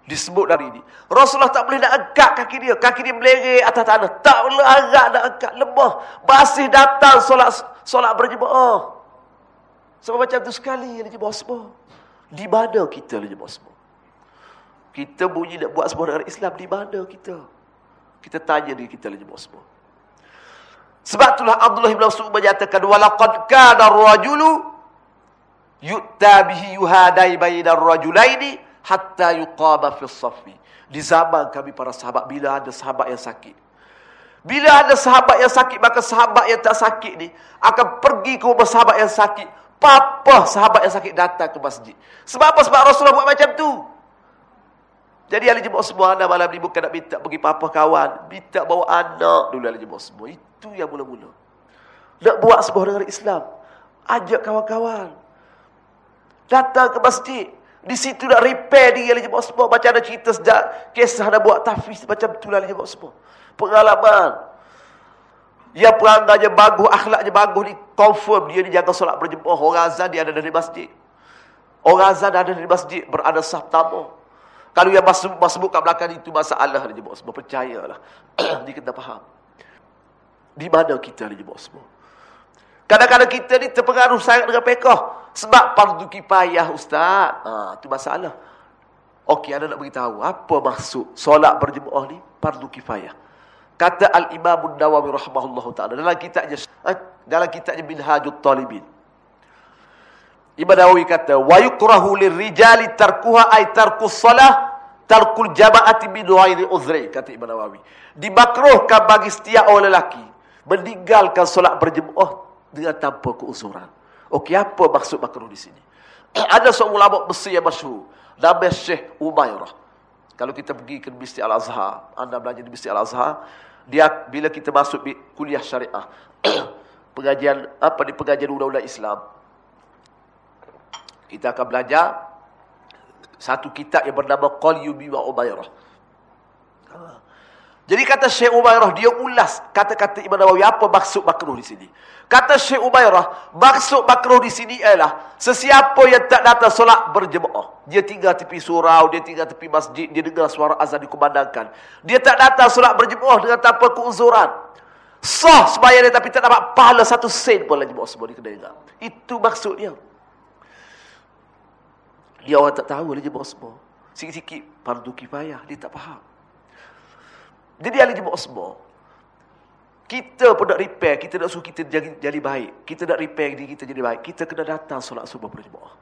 Disebut dari ini. Rasulullah tak boleh nak angkat kaki dia. Kaki dia melere atas tanah. Tak boleh angkat nak angkat. Lemah. Masih datang solat solat berjemaah. Sebab macam tu sekali yang jemaah semua. Di mana kita lah jemaah semua? Kita bunyi nak buat sebuah negara Islam. Di mana kita? Kita tanya diri kita lah jemaah semua. Sebab itulah Abdullah ibn Mas'ud menyatakan walaqad kana ar-rajulu yu'ta bihi yuhadai bainar rajulaini hatta yuqaba fi safi. Di zaman kami para sahabat bila ada sahabat yang sakit. Bila ada sahabat yang sakit maka sahabat yang tak sakit ni akan pergi ke rumah sahabat yang sakit. Papa sahabat yang sakit datang ke masjid. Sebab apa? Sebab Rasulullah buat macam tu. Jadi ahli jemaah semua anda malam ni bukan nak minta pergi papa kawan. Minta bawa anak dulu ahli jemaah semua. Itu yang mula-mula. Nak buat sebuah negara Islam. Ajak kawan-kawan. Datang ke masjid. Di situ nak repair diri yang jemaah semua. Macam ada cerita sejak kisah nak buat tafiz. Macam itulah yang jemaah semua. Pengalaman. Yang peranggannya bagus, akhlaknya bagus ni. Confirm dia ni jaga solat berjemaah. Orang azan dia ada dari masjid. Orang azan ada dari masjid. Berada sah pertama. Kalau yang masuk, masuk kat belakang itu masalah dia jemaah semua. Percayalah. *clears throat* Dia kena faham. Di mana kita ni jemaah semua. Kadang-kadang kita ni terpengaruh sangat dengan pekoh. Sebab fardu kifayah ustaz. Ha, itu masalah. Okey, anda nak beritahu. Apa maksud solat berjemaah ni? Fardu kifayah. Kata Al-Imam Nawawi rahimahullah ta'ala. Dalam kitabnya, eh, dalam kitabnya Minhajul Talibin. Imam Nawawi kata, "Wa yukrahu lirrijali tarkuha ay tarkus salah tarkul jama'ati min ghairi uzri." Kata Imam Nawawi. Dimakruhkan bagi setiap orang lelaki meninggalkan solat berjemaah dengan tanpa keuzuran. Okey, apa maksud makruh di sini? *clears throat* Ada seorang ulama Mesir yang masyhur, nama Syekh Umairah. Kalau kita pergi ke Masjid Al-Azhar, anda belajar di Masjid Al-Azhar, dia bila kita masuk kuliah syariah, *clears throat* pengajian apa di pengajian undang-undang Islam, kita akan belajar satu kitab yang bernama Qalyubi wa Umairah. Jadi kata Syekh Umairah dia ulas kata-kata Imam Nawawi apa maksud makruh di sini. Kata Syekh Umairah, maksud makruh di sini ialah sesiapa yang tak datang solat berjemaah. Dia tinggal tepi surau, dia tinggal tepi masjid, dia dengar suara azan dikumandangkan. Dia tak datang solat berjemaah dengan tanpa keuzuran. Sah sembahyang dia tapi tak dapat pahala satu sen pun lagi jemaah semua dia kena ingat. Itu maksud dia. Dia orang tak tahu lagi jemaah semua. Sikit-sikit fardu kifayah, dia tak faham. Jadi ahli jemaah semua, kita pun nak repair, kita nak suruh kita jadi, jadi baik. Kita nak repair diri kita jadi baik. Kita kena datang solat subuh berjemaah.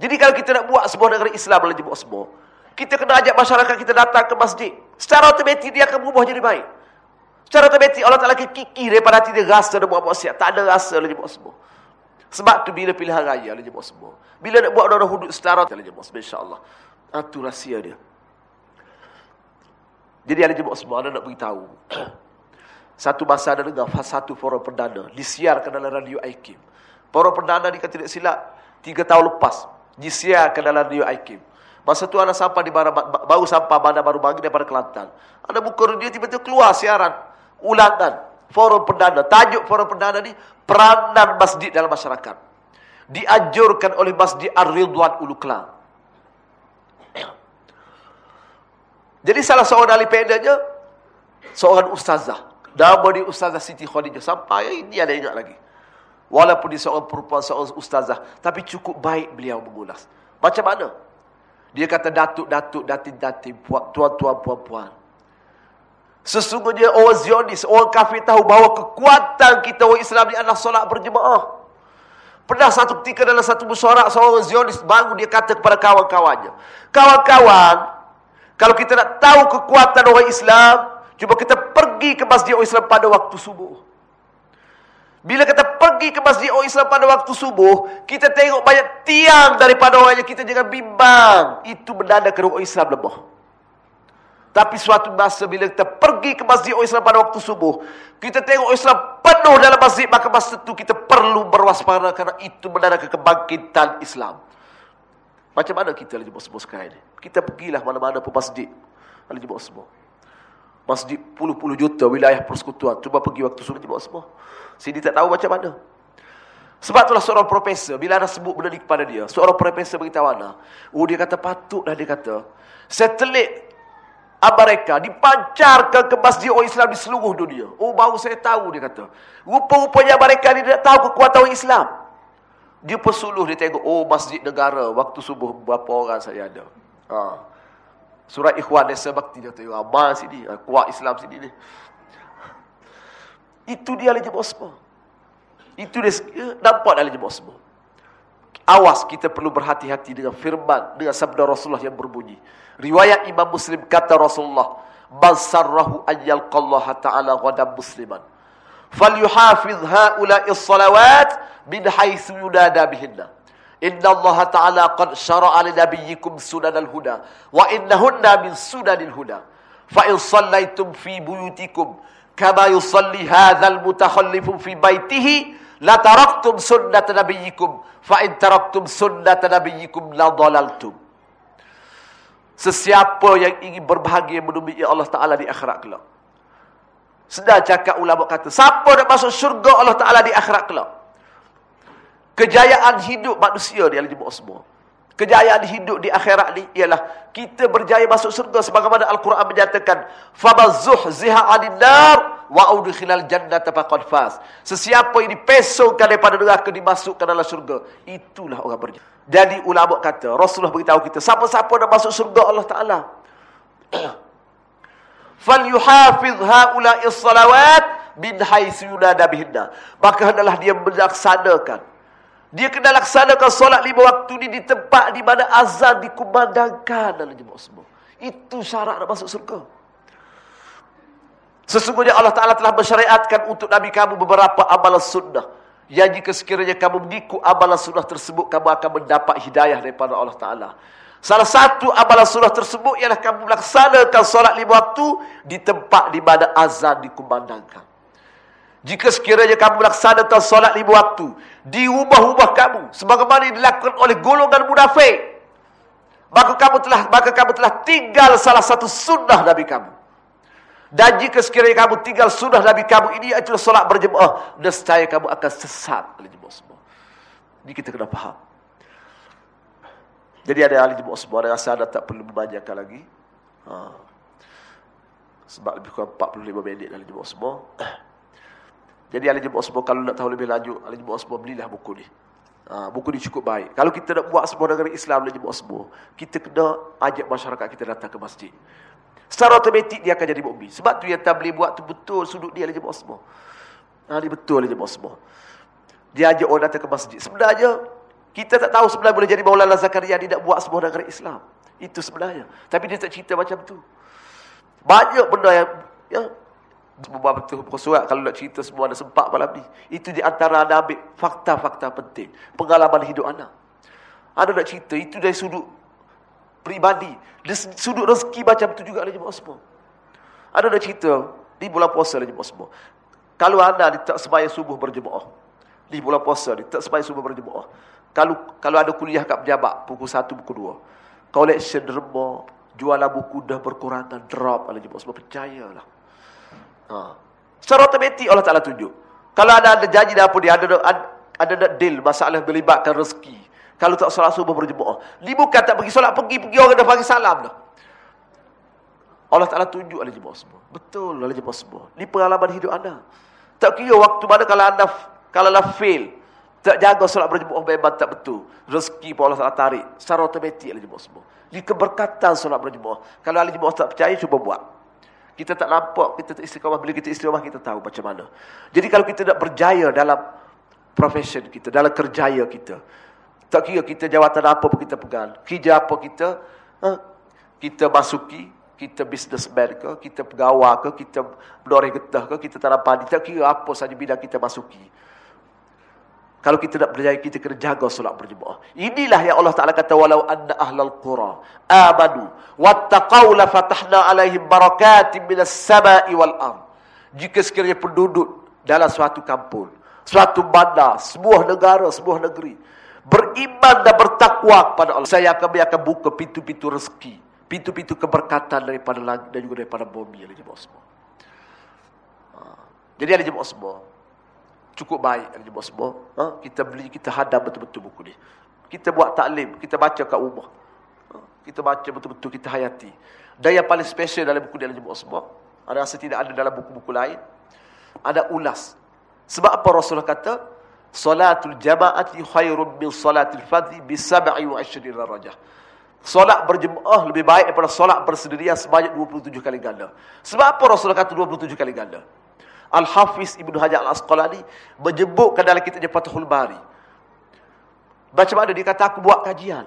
Jadi kalau kita nak buat sebuah negara Islam dalam jemaah semua, kita kena ajak masyarakat kita datang ke masjid. Secara otomatik dia akan berubah jadi baik. Secara otomatik Allah Ta'ala akan kikir daripada hati dia rasa dan buat maksiat. Tak ada rasa dalam jemaah semua. Sebab tu bila pilihan raya dalam jemaah semua. Bila nak buat orang hudud setara dalam jemaah semua. InsyaAllah. Itu rahsia dia. Jadi ada jemaah anda nak beritahu. *clears throat* Satu masa ada dengar satu forum perdana disiarkan dalam radio IKIM. Forum perdana ni kan tidak silap tiga tahun lepas disiarkan dalam radio IKIM. Masa tu ada sampai di bara, baru sampai bandar baru bagi daripada Kelantan. Ada buku radio tiba-tiba keluar siaran ulangan forum perdana. Tajuk forum perdana ni peranan masjid dalam masyarakat. Dianjurkan oleh Masjid Ar-Ridwan Ulu Kelang. Jadi salah seorang ahli pedanya seorang ustazah Nama dia Ustazah Siti Khadijah. Sampai ini ada ingat lagi. Walaupun dia seorang perempuan, seorang ustazah. Tapi cukup baik beliau mengulas. Macam mana? Dia kata datuk-datuk, datin-datin, tuan-tuan, puan-puan. Sesungguhnya orang Zionis, orang kafir tahu bahawa kekuatan kita orang Islam ni adalah solat berjemaah. Pernah satu ketika dalam satu musyarak seorang Zionis bangun dia kata kepada kawan-kawannya. Kawan-kawan, kalau kita nak tahu kekuatan orang Islam, Cuba kita pergi ke Masjid Islam pada waktu subuh. Bila kita pergi ke Masjid Islam pada waktu subuh, kita tengok banyak tiang daripada orangnya, kita jangan bimbang. Itu berdanda ke Islam lemah. Tapi suatu masa bila kita pergi ke Masjid Islam pada waktu subuh, kita tengok Islam penuh dalam masjid, maka masa itu kita perlu berwaspada kerana itu berdanda ke kebangkitan Islam. Macam mana kita lagi buat semua sekarang ini? Kita pergilah mana-mana pun masjid. Lagi buat semua masjid puluh-puluh juta wilayah persekutuan. Cuba pergi waktu subuh jemaah semua. Sini tak tahu macam mana. Sebab itulah seorang profesor, bila ada sebut benda ni kepada dia, seorang profesor beritahu mana, oh dia kata patutlah dia kata, satelit Amerika dipancarkan ke masjid orang Islam di seluruh dunia. Oh baru saya tahu dia kata. Rupa-rupanya Amerika ni tidak tahu kekuatan orang Islam. Dia persuluh dia tengok, oh masjid negara, waktu subuh berapa orang saya ada. Ha. Surat Ikhwan Desa Bakti dia tengok amal sini, ah, kuat Islam sini ni. Itu dia lagi semua. Itu dia nampak dalam jemaah semua. Awas kita perlu berhati-hati dengan firman, dengan sabda Rasulullah yang berbunyi. Riwayat Imam Muslim kata Rasulullah, "Man sarrahu an yalqallaha ta'ala ghadan musliman, falyuhafiz ha'ula'i salawat min haitsu yunada bihinna." Inna Allah Ta'ala qad syara'a li nabiyyikum sunanal huda wa innahunna min sunanil huda. Fa in sallaitum fi buyutikum kama yusalli hadzal mutakhallifu fi baitihi la taraktum sunnat nabiyyikum fa in taraktum sunnat nabiyyikum la dalaltum. Sesiapa yang ingin berbahagia menemui Allah Ta'ala di akhirat kelak. Sedang cakap ulama kata, siapa nak masuk syurga Allah Ta'ala di akhirat kelak? Kejayaan hidup manusia dia lagi semua. Kejayaan hidup di akhirat ni ialah kita berjaya masuk surga sebagaimana Al-Quran menyatakan fabazuhziha 'anil nar wa udkhilal jannata faqad faz. Sesiapa yang dipesongkan daripada neraka dimasukkan dalam surga, itulah orang berjaya. Jadi ulama kata, Rasulullah beritahu kita, siapa-siapa nak masuk surga Allah Taala *clears throat* falyuhafiz haula'is salawat min haitsu yunada bihinna. Maka hendaklah dia melaksanakan dia kena laksanakan solat lima waktu ni di tempat di mana azan dikumandangkan dalam jemaah semua. Itu syarat nak masuk surga. Sesungguhnya Allah Ta'ala telah mensyariatkan untuk Nabi kamu beberapa amalan sunnah. Yang jika sekiranya kamu mengikut amalan sunnah tersebut, kamu akan mendapat hidayah daripada Allah Ta'ala. Salah satu amalan sunnah tersebut ialah kamu melaksanakan solat lima waktu di tempat di mana azan dikumandangkan. Jika sekiranya kamu melaksanakan solat lima waktu di rumah-rumah kamu sebagaimana dilakukan oleh golongan munafik, maka kamu telah maka kamu telah tinggal salah satu sunnah Nabi kamu. Dan jika sekiranya kamu tinggal sunnah Nabi kamu ini adalah solat berjemaah, nescaya kamu akan sesat oleh jemaah semua. Ini kita kena faham. Jadi ada ahli jemaah yang rasa anda tak perlu membanyakan lagi. Ha. Sebab lebih kurang 45 minit ahli jemaah semua. *coughs* Jadi ahli jemaah semua kalau nak tahu lebih lanjut, ahli jemaah semua belilah buku ni. Ha, buku ni cukup baik. Kalau kita nak buat sebuah negara Islam ahli jemaah semua, kita kena ajak masyarakat kita datang ke masjid. Secara otomatik dia akan jadi mukmin. Sebab tu yang tak boleh buat tu betul sudut dia ahli jemaah semua. Ha, dia betul ahli jemaah semua. Dia ajak orang datang ke masjid. Sebenarnya kita tak tahu sebenarnya boleh jadi Maulana Zakaria dia nak buat sebuah negara Islam. Itu sebenarnya. Tapi dia tak cerita macam tu. Banyak benda yang ya, semua betul buku surat kalau nak cerita semua ada sempat malam ni. Itu di antara anda ambil fakta-fakta penting. Pengalaman hidup anak. Anda nak cerita, itu dari sudut peribadi. Sudut rezeki macam tu juga ada jemaah semua. Anda nak cerita, di bulan puasa ada jemaah semua. Kalau anda tak sembahyang subuh berjemaah. Di bulan puasa tak sembahyang subuh berjemaah. Kalau kalau ada kuliah kat pejabat, pukul 1, pukul 2. Collection derma, jualan buku dah berkurangan, drop. Ada jemaah semua, percayalah. Ha. Secara otomatik Allah Ta'ala tunjuk. Kalau ada ada janji dan apa dia, ada ada, ada, deal, masalah melibatkan rezeki. Kalau tak solat subuh berjemaah. Ni bukan tak pergi solat, pergi, pergi orang dah bagi salam dah. Allah Ta'ala tunjuk oleh jemaah semua. Betul oleh jemaah semua. Ni pengalaman hidup anda. Tak kira waktu mana kalau anda kalau fail, tak jaga solat berjemaah memang tak betul. Rezeki pun Allah Ta'ala tarik. Secara otomatik oleh jemaah semua. Ni keberkatan solat berjemaah. Kalau ahli jemaah tak percaya, cuba buat. Kita tak nampak, kita tak istiqamah. Bila kita istiqamah, kita tahu macam mana. Jadi kalau kita nak berjaya dalam profession kita, dalam kerjaya kita. Tak kira kita jawatan apa pun kita pegang. Kerja apa kita, ha? kita masuki, kita businessman ke, kita pegawai ke, kita menoreh getah ke, kita tanam padi. Tak kira apa saja bidang kita masuki. Kalau kita nak berjaya, kita kena jaga solat berjemaah. Inilah yang Allah Ta'ala kata, Walau anna ahlal qura amanu, wattaqaw fatahna alaihim barakatim minas sama'i wal am. Jika sekiranya penduduk dalam suatu kampung, suatu bandar, sebuah negara, sebuah negeri, beriman dan bertakwa kepada Allah, saya akan, akan buka pintu-pintu rezeki, pintu-pintu keberkatan daripada langit dan juga daripada bumi. Ha. Jadi ada jemaah semua cukup baik jemaah semua. Ha? Kita beli, kita hadam betul-betul buku ni. Kita buat taklim, kita baca kat rumah. Ha? Kita baca betul-betul, kita hayati. Dan yang paling special dalam buku ni adalah jemaah semua. Ada rasa tidak ada dalam buku-buku lain. Ada ulas. Sebab apa Rasulullah kata? Salatul jama'ati khairun min salatil fadhi bi sab'i wa ashrin rajah. Solat berjemaah lebih baik daripada solat bersendirian sebanyak 27 kali ganda. Sebab apa Rasulullah kata 27 kali ganda? Al-Hafiz Ibn Hajar Al-Asqalani menyebutkan dalam kitabnya Fathul Bari. Macam mana dia kata aku buat kajian.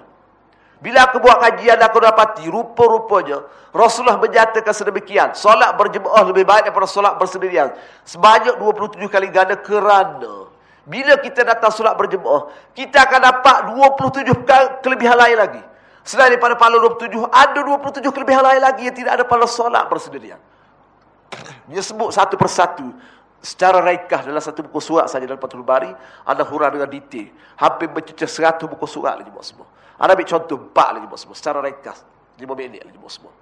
Bila aku buat kajian aku dapati rupa-rupanya Rasulullah menyatakan sedemikian. Solat berjemaah lebih baik daripada solat bersendirian. Sebanyak 27 kali ganda kerana bila kita datang solat berjemaah, kita akan dapat 27 kelebihan lain lagi. Selain daripada pahala 27, ada 27 kelebihan lain lagi yang tidak ada pada solat bersendirian. Dia sebut satu persatu secara raikah dalam satu buku surat saja dalam Fathul Bari, ada hurah dengan detail. Hampir mencecah seratus buku surat lagi buat semua. Anda ambil contoh empat lagi buat semua secara raikah. Lima minit lagi buat semua.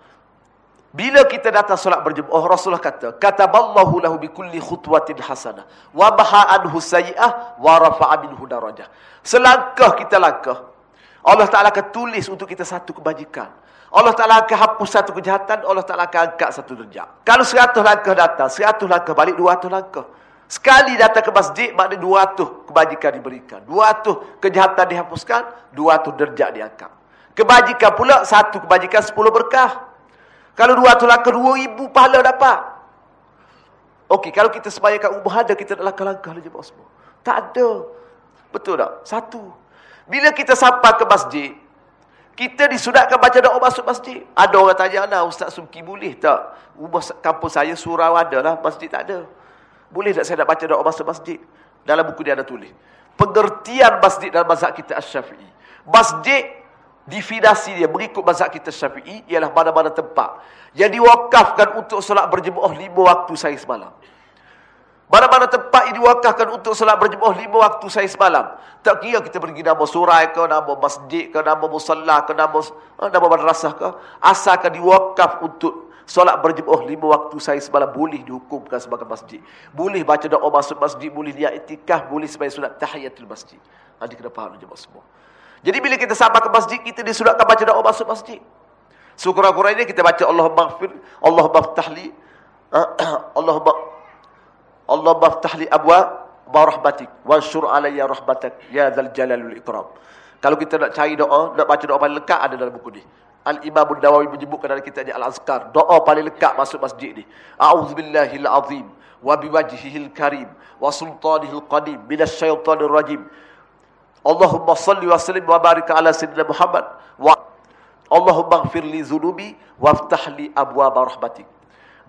Bila kita datang solat berjemaah, Rasulullah kata, kataballahu lahu bi kulli khutwatin hasanah wa baha anhu sayyi'ah wa rafa'a minhu darajah. Selangkah kita langkah, Allah Ta'ala akan tulis untuk kita satu kebajikan. Allah Ta'ala akan hapus satu kejahatan, Allah Ta'ala akan angkat satu derjat. Kalau seratus langkah datang, seratus langkah balik, dua ratus langkah. Sekali datang ke masjid, maknanya dua ratus kebajikan diberikan. Dua ratus kejahatan dihapuskan, dua ratus derjat diangkat. Kebajikan pula, satu kebajikan, sepuluh berkah. Kalau dua ratus langkah, dua ribu pahala dapat. Okey, kalau kita semayangkan umah ada, kita nak langkah-langkah lagi semua. Tak ada. Betul tak? Satu. Bila kita sampai ke masjid, kita disunatkan baca doa masuk masjid. Ada orang tanya, lah, Ustaz Sumki boleh tak? Rumah kampung saya surau ada lah, masjid tak ada. Boleh tak saya nak baca doa masuk masjid? Dalam buku dia ada tulis. Pengertian masjid dalam mazhab kita Asy-Syafi'i. Masjid definasi dia mengikut mazhab kita Syafi'i ialah mana-mana tempat yang diwakafkan untuk solat berjemaah lima waktu saya semalam. Mana-mana tempat ini diwakafkan untuk solat berjemaah lima waktu saya semalam. Tak kira kita pergi nama surai ke, nama masjid ke, nama musalla ke, nama, eh, nama madrasah ke. Asalkan diwakaf untuk solat berjemaah lima waktu saya semalam boleh dihukumkan sebagai masjid. Boleh baca doa masuk masjid, boleh niat itikaf, boleh sebagai sunat tahiyatul masjid. Nanti kena faham jemaah semua. Jadi bila kita sampai ke masjid, kita disunatkan baca doa masuk masjid. Syukur-kurangnya kita baca Allahumma ghafir, Allahumma ftahli, *coughs* Allahumma Allah baftah li abwa barahmatik wansyur alayya rahmatak ya dzal jalalul ikram. Kalau kita nak cari doa, nak baca doa paling lengkap ada dalam buku ni. Al-Imam Nawawi menyebutkan dalam kitabnya Al-Azkar, doa paling lengkap masuk masjid ni. A'udzubillahil azim wa biwajhihil karim wa sultanihil qadim minasyaitonir rajim. Allahumma salli wa sallim wa barik ala sayyidina Muhammad wa Allahumma ighfir li dhunubi waftah li abwaaba rahmatik.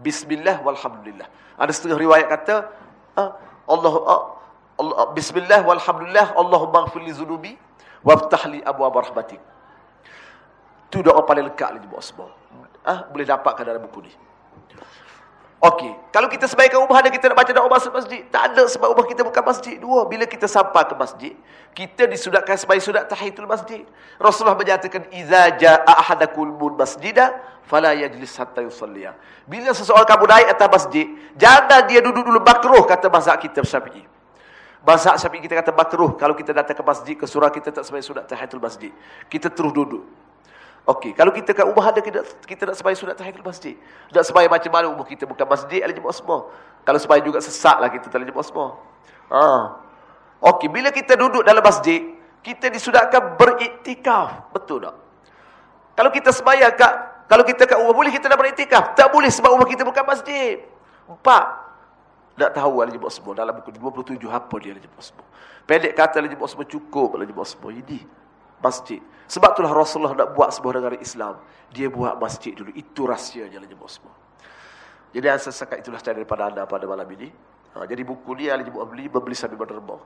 Bismillah walhamdulillah. Ada setengah riwayat kata ah, Allah, ah, Allah Bismillah walhamdulillah Allahumma ghfir li dhunubi waftah li abwaab rahmatik. Itu doa paling lengkap lagi buat semua. Ah, boleh dapatkan dalam buku ni. Okey, kalau kita sebaikkan rumah ada kita nak baca doa masuk masjid, tak ada sebab rumah kita bukan masjid. Dua, bila kita sampai ke masjid, kita disunatkan sebaik sunat tahiyatul masjid. Rasulullah menyatakan idza jaa ahadakum masjidah fala yajlis hatta yusalliya. Bila seseorang kamu naik atas masjid, jangan dia duduk dulu makruh kata mazhab kita Syafi'i. Mazhab Syafi'i kita kata makruh kalau kita datang ke masjid ke surah kita tak sembahyang sunat tahiyatul masjid. Kita terus duduk. Okey, kalau kita kat rumah ada kita kita nak sembahyang sunat tahiyatul masjid. Nak sembahyang macam mana umur kita bukan masjid ada jemaah semua. Kalau sembahyang juga sesaklah kita tak jemaah semua. Ha. Okey, bila kita duduk dalam masjid, kita disunatkan beriktikaf. Betul tak? Kalau kita sembahyang kat kalau kita kat rumah boleh kita nak beriktikaf. Tak boleh sebab rumah kita bukan masjid. Empat. Tak tahu lah jemaah semua. Dalam buku 27 apa dia jemaah semua. Pendek kata lah jemaah semua cukup lah jemaah semua. Ini masjid. Sebab itulah Rasulullah nak buat sebuah negara Islam. Dia buat masjid dulu. Itu rahsianya lah jemaah semua. Jadi yang sesakat itulah cara daripada anda pada malam ini. Ha, jadi buku ni ahli jemaah beli, membeli sambil menerbang.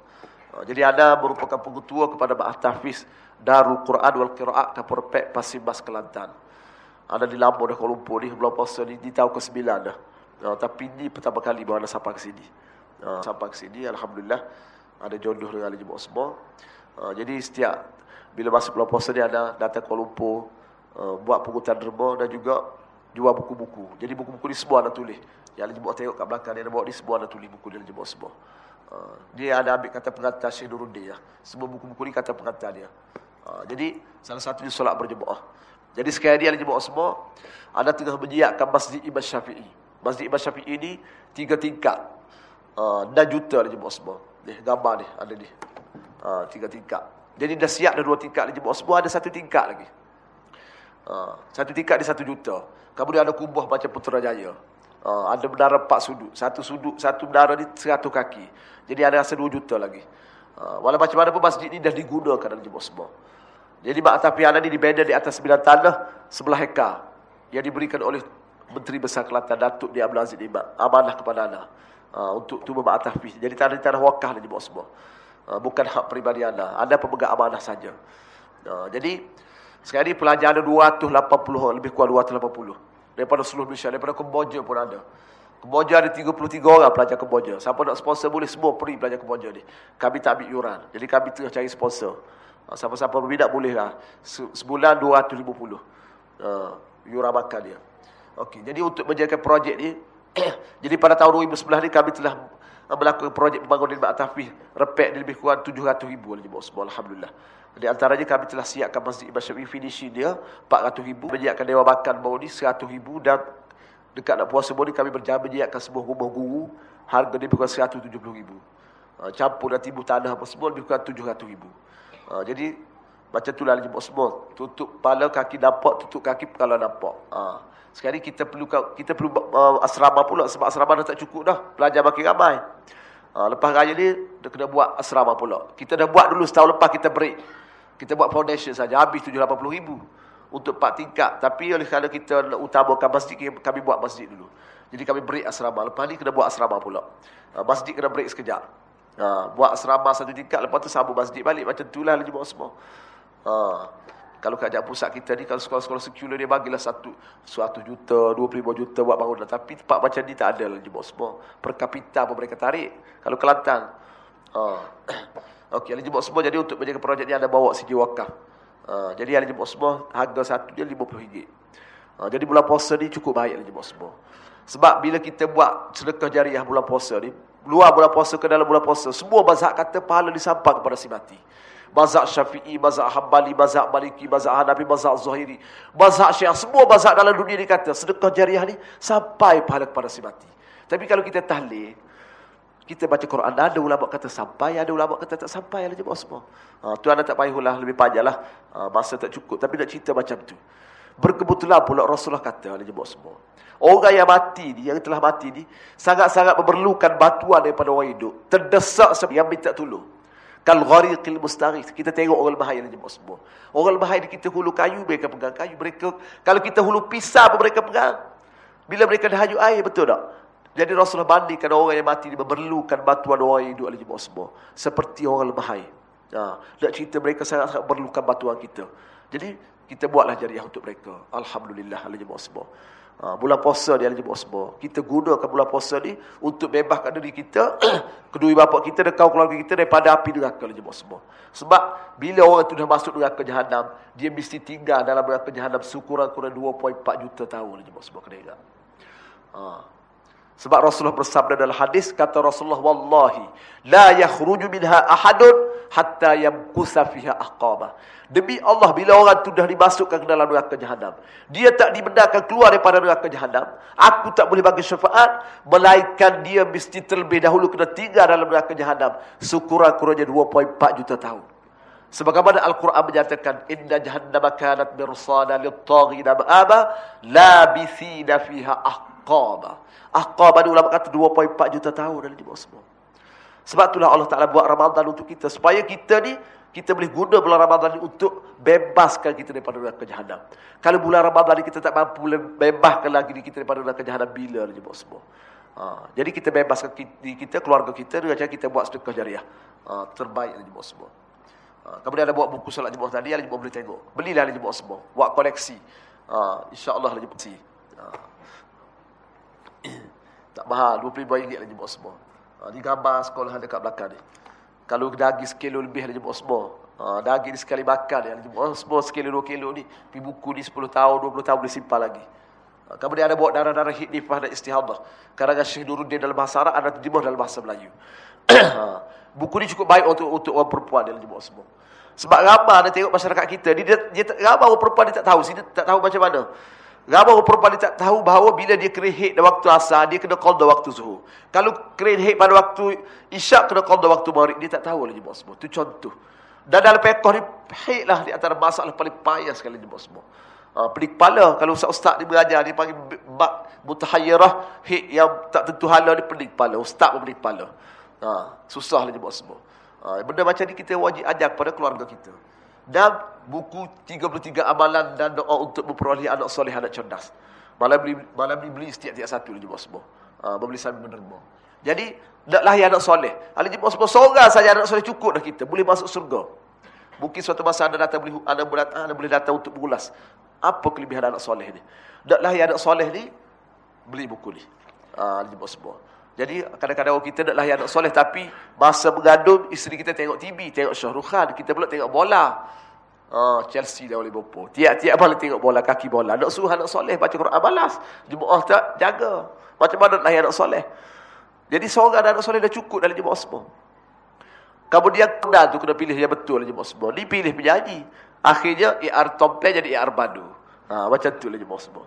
Ha, jadi anda merupakan pengutua kepada Ma'at Tahfiz Darul Quran wal Qira'at Kapur Pek Pasimbas Kelantan ada di Lampau dah Kuala Lumpur ni bulan puasa ni di tahun ke-9 dah. Uh, tapi ni pertama kali baru ada sampai ke sini. Uh, sampai ke sini alhamdulillah ada jodoh dengan Ali Jemaah semua. Uh, jadi setiap bila masuk bulan puasa ni ada datang Kuala Lumpur uh, buat pengutan derma dan juga jual buku-buku. Jadi buku-buku ni semua ada tulis. Yang Ali Jemaah tengok kat belakang dia bawa ni semua ada tulis buku dia Jemaah semua. Uh, dia ada ambil kata pengantar Syekh Nuruddin ya. Semua buku-buku ni kata pengantar dia. Uh, jadi salah satunya solat berjemaah. Jadi sekali dia jemaah semua ada tengah menyiapkan Masjid Imam Syafi'i. Masjid Imam Syafi'i ini tiga tingkat. Uh, dan juta dia jemaah semua. Ni gambar ni ada ni. Uh, tiga tingkat. Jadi dah siap dah dua tingkat jemaah semua ada satu tingkat lagi. Uh, satu tingkat di satu juta. Kemudian ada kubah macam Putrajaya. Uh, ada menara empat sudut. Satu sudut, satu menara ni seratus kaki. Jadi ada rasa dua juta lagi. Uh, walau macam mana pun masjid ni dah digunakan dalam jemaah semua. Jadi mak tapiana ini dibeda di atas sembilan tanah sebelah hekar yang diberikan oleh Menteri Besar Kelantan Datuk Di Abdul Aziz Iba amanah kepada anda uh, untuk tubuh mak tafi. Jadi tanah tanah wakah ni dibawa semua. Uh, bukan hak peribadi anda. Anda pemegang amanah saja. Uh, jadi sekarang ini pelajar ada 280 lebih kurang 280 daripada seluruh Malaysia daripada Kemboja pun ada. Kemboja ada 33 orang pelajar Kemboja. Siapa nak sponsor boleh semua pergi pelajar Kemboja ni. Kami tak ambil yuran. Jadi kami tengah cari sponsor. Ah, siapa-siapa berbidak bolehlah. Sebulan 250. Uh, ah, yuran makan dia. Okey, jadi untuk menjaga projek ni *clears throat* jadi pada tahun 2011 ni kami telah melakukan projek pembangunan Mak Tafiz repek di lebih kurang 700 ribu alhamdulillah. Di antaranya kami telah siapkan Masjid Imam Syafi'i finishing dia 400 ribu menyiapkan dewan makan baru ni 100 ribu dan dekat nak puasa baru ni kami berjaya menyiapkan sebuah rumah guru harga dia kurang 170 ribu. Uh, campur dan timbul tanah apa semua lebih kurang 700 ribu. Uh, jadi macam itulah jemaah semua. Tutup kepala kaki nampak, tutup kaki kalau nampak. Uh. Sekarang kita perlu kita perlu uh, asrama pula sebab asrama dah tak cukup dah. Pelajar makin ramai. Uh, lepas raya ni dah kena buat asrama pula. Kita dah buat dulu setahun lepas kita break. Kita buat foundation saja habis 780 ribu untuk 4 tingkat. Tapi oleh kerana kita nak utamakan masjid kami buat masjid dulu. Jadi kami break asrama. Lepas ni kena buat asrama pula. Uh, masjid kena break sekejap. Uh, buat asrama satu tingkat lepas tu sambung masjid balik macam itulah lagi semua. Uh, kalau kerajaan pusat kita ni kalau sekolah-sekolah sekular dia bagilah satu satu juta, dua puluh juta buat bangunan. Tapi tempat macam ni tak ada lagi buat semua. Per kapita pun mereka tarik. Kalau Kelantan. Uh, *coughs* Okey, ahli jemaah semua jadi untuk menjaga projek ni ada bawa sijil wakaf. Uh, jadi ahli jemaah semua harga satu dia RM50. Uh, jadi bulan puasa ni cukup baik ahli jemaah semua. Sebab bila kita buat sedekah jariah bulan puasa ni, luar bulan puasa ke dalam bulan puasa, semua mazhab kata pahala disampaikan kepada si mati mazhab Syafi'i, mazhab Hambali, mazhab Maliki, mazhab Hanafi, mazhab Zahiri, mazhab Syiah, semua mazhab dalam dunia ni kata sedekah jariah ni sampai pahala kepada si mati. Tapi kalau kita tahlil, kita baca Quran, ada ulama kata sampai, ada ulama kata tak sampai, ada je semua. Ha, tu anda tak payahlah lebih panjanglah. Ha, masa tak cukup, tapi nak cerita macam tu. Berkebetulan pula Rasulullah kata, ada je semua. Orang yang mati ni, yang telah mati ni, sangat-sangat memerlukan bantuan daripada orang hidup. Terdesak yang minta tolong. Kal ghariqil mustaghith. Kita tengok orang bahaya ni jemaah semua. Orang bahaya kita hulu kayu mereka pegang kayu. Mereka kalau kita hulu pisah pun mereka pegang. Bila mereka dah haju air betul tak? Jadi Rasulullah bandingkan orang yang mati memerlukan bantuan orang yang hidup jemaah semua. Seperti orang bahaya. Ha, nak cerita mereka sangat-sangat memerlukan bantuan kita. Jadi kita buatlah jariah untuk mereka. Alhamdulillah alaihi wasallam. Ha, bulan puasa dia lagi semua. Kita gunakan bulan puasa ni untuk bebaskan diri kita, *clears throat* kedua bapa kita dan kaum keluarga kita daripada api neraka lagi semua. Sebab bila orang itu dah masuk neraka jahanam, dia mesti tinggal dalam neraka jahanam sekurang-kurang 2.4 juta tahun lagi semua kena ingat. Ha. Sebab Rasulullah bersabda dalam hadis kata Rasulullah wallahi la yakhruju minha ahadun hatta yamkusa fiha aqaba. Demi Allah bila orang tu dah dimasukkan ke dalam neraka jahanam, dia tak dibenarkan keluar daripada neraka jahanam, aku tak boleh bagi syafaat melainkan dia mesti terlebih dahulu kena tinggal dalam neraka jahanam sekurang-kurangnya 2.4 juta tahun. Sebagaimana Al-Quran menyatakan inna jahannam kanat mirsada lit-taghina ma'aba labithina fiha ahqaba. Ahqaba ni ulama kata 2.4 juta tahun dalam di bawah semua. Sebab itulah Allah Taala buat Ramadan untuk kita supaya kita ni kita boleh guna bulan Ramadhan ini untuk bebaskan kita daripada neraka jahanam. Kalau bulan Ramadhan ini kita tak mampu bebaskan lagi kita daripada neraka jahanam bila je buat semua. Ha, jadi kita bebaskan kita, keluarga kita cara kita buat sedekah jariah. Ha, terbaik je buat semua. Ha, kemudian ada buat buku solat jemaah tadi, ada jemaah boleh tengok. Belilah jemaah semua. Buat koleksi. Ha, InsyaAllah lah jemaah. Ha. *coughs* tak mahal, RM20 lah jemaah semua. Ha, di gambar sekolah dekat belakang ni. Kalau daging sekilo lebih ada jemaah semua. Ha, daging ni sekali makan ya. Jemaah semua sekilo dua kilo ni. Pergi buku ni 10 tahun, 20 tahun boleh simpan lagi. Ha, kemudian ada buat darah-darah hidnifah dan istihadah. Kadang-kadang Syekh Nuruddin dalam bahasa Arab, ada terjemah dalam bahasa Melayu. *coughs* buku ni cukup baik untuk untuk orang perempuan dalam jemaah semua. Sebab ramai ada tengok masyarakat kita. Dia, dia, dia, ramai orang perempuan dia tak tahu. Dia tak tahu macam mana. Ramai perempuan dia tak tahu bahawa bila dia kena haid pada waktu asar, dia kena qadha waktu zuhur. Kalau kena pada waktu isyak, kena qadha waktu maghrib. Dia tak tahu lagi bos semua. Itu contoh. Dan dalam pekoh ni, haid lah di antara masalah paling payah sekali ni bos semua. Ha, pelik kepala. Kalau ustaz-ustaz dia berajar, dia panggil bak mutahayyirah, haid yang tak tentu hala, dia pelik kepala. Ustaz pun pelik kepala. Ha, susah lagi bos semua. Ha, benda macam ni kita wajib ajar kepada keluarga kita dan buku 33 amalan dan doa untuk memperoleh anak soleh anak cerdas. Malam beli malam ni beli setiap-tiap satu lagi bos. Ha, membeli sambil menerima. Jadi nak lahir anak soleh. Ali jemaah semua seorang saja anak soleh cukup dah kita boleh masuk surga. Mungkin suatu masa anda datang boleh anda boleh datang, anda boleh datang untuk mengulas apa kelebihan anak soleh ni. Nak lahir anak soleh ni beli buku ni. Ah ha, ali jemaah semua. Jadi kadang-kadang kita nak lahir anak soleh tapi masa mengandung isteri kita tengok TV, tengok Syahrul Khan, kita pula tengok bola. Oh, Chelsea boleh bopo. Tiap-tiap boleh tengok bola kaki bola. Nak suruh anak soleh baca Quran balas. Jemaah tak jaga. Macam mana nak lahir anak soleh? Jadi seorang anak soleh dah cukup dalam jemaah semua. Kemudian kena tu kena pilih yang betul dalam jemaah semua. Dipilih penyanyi. Akhirnya IR Tompe jadi IR Badu. Ha, macam tu dalam jemaah semua.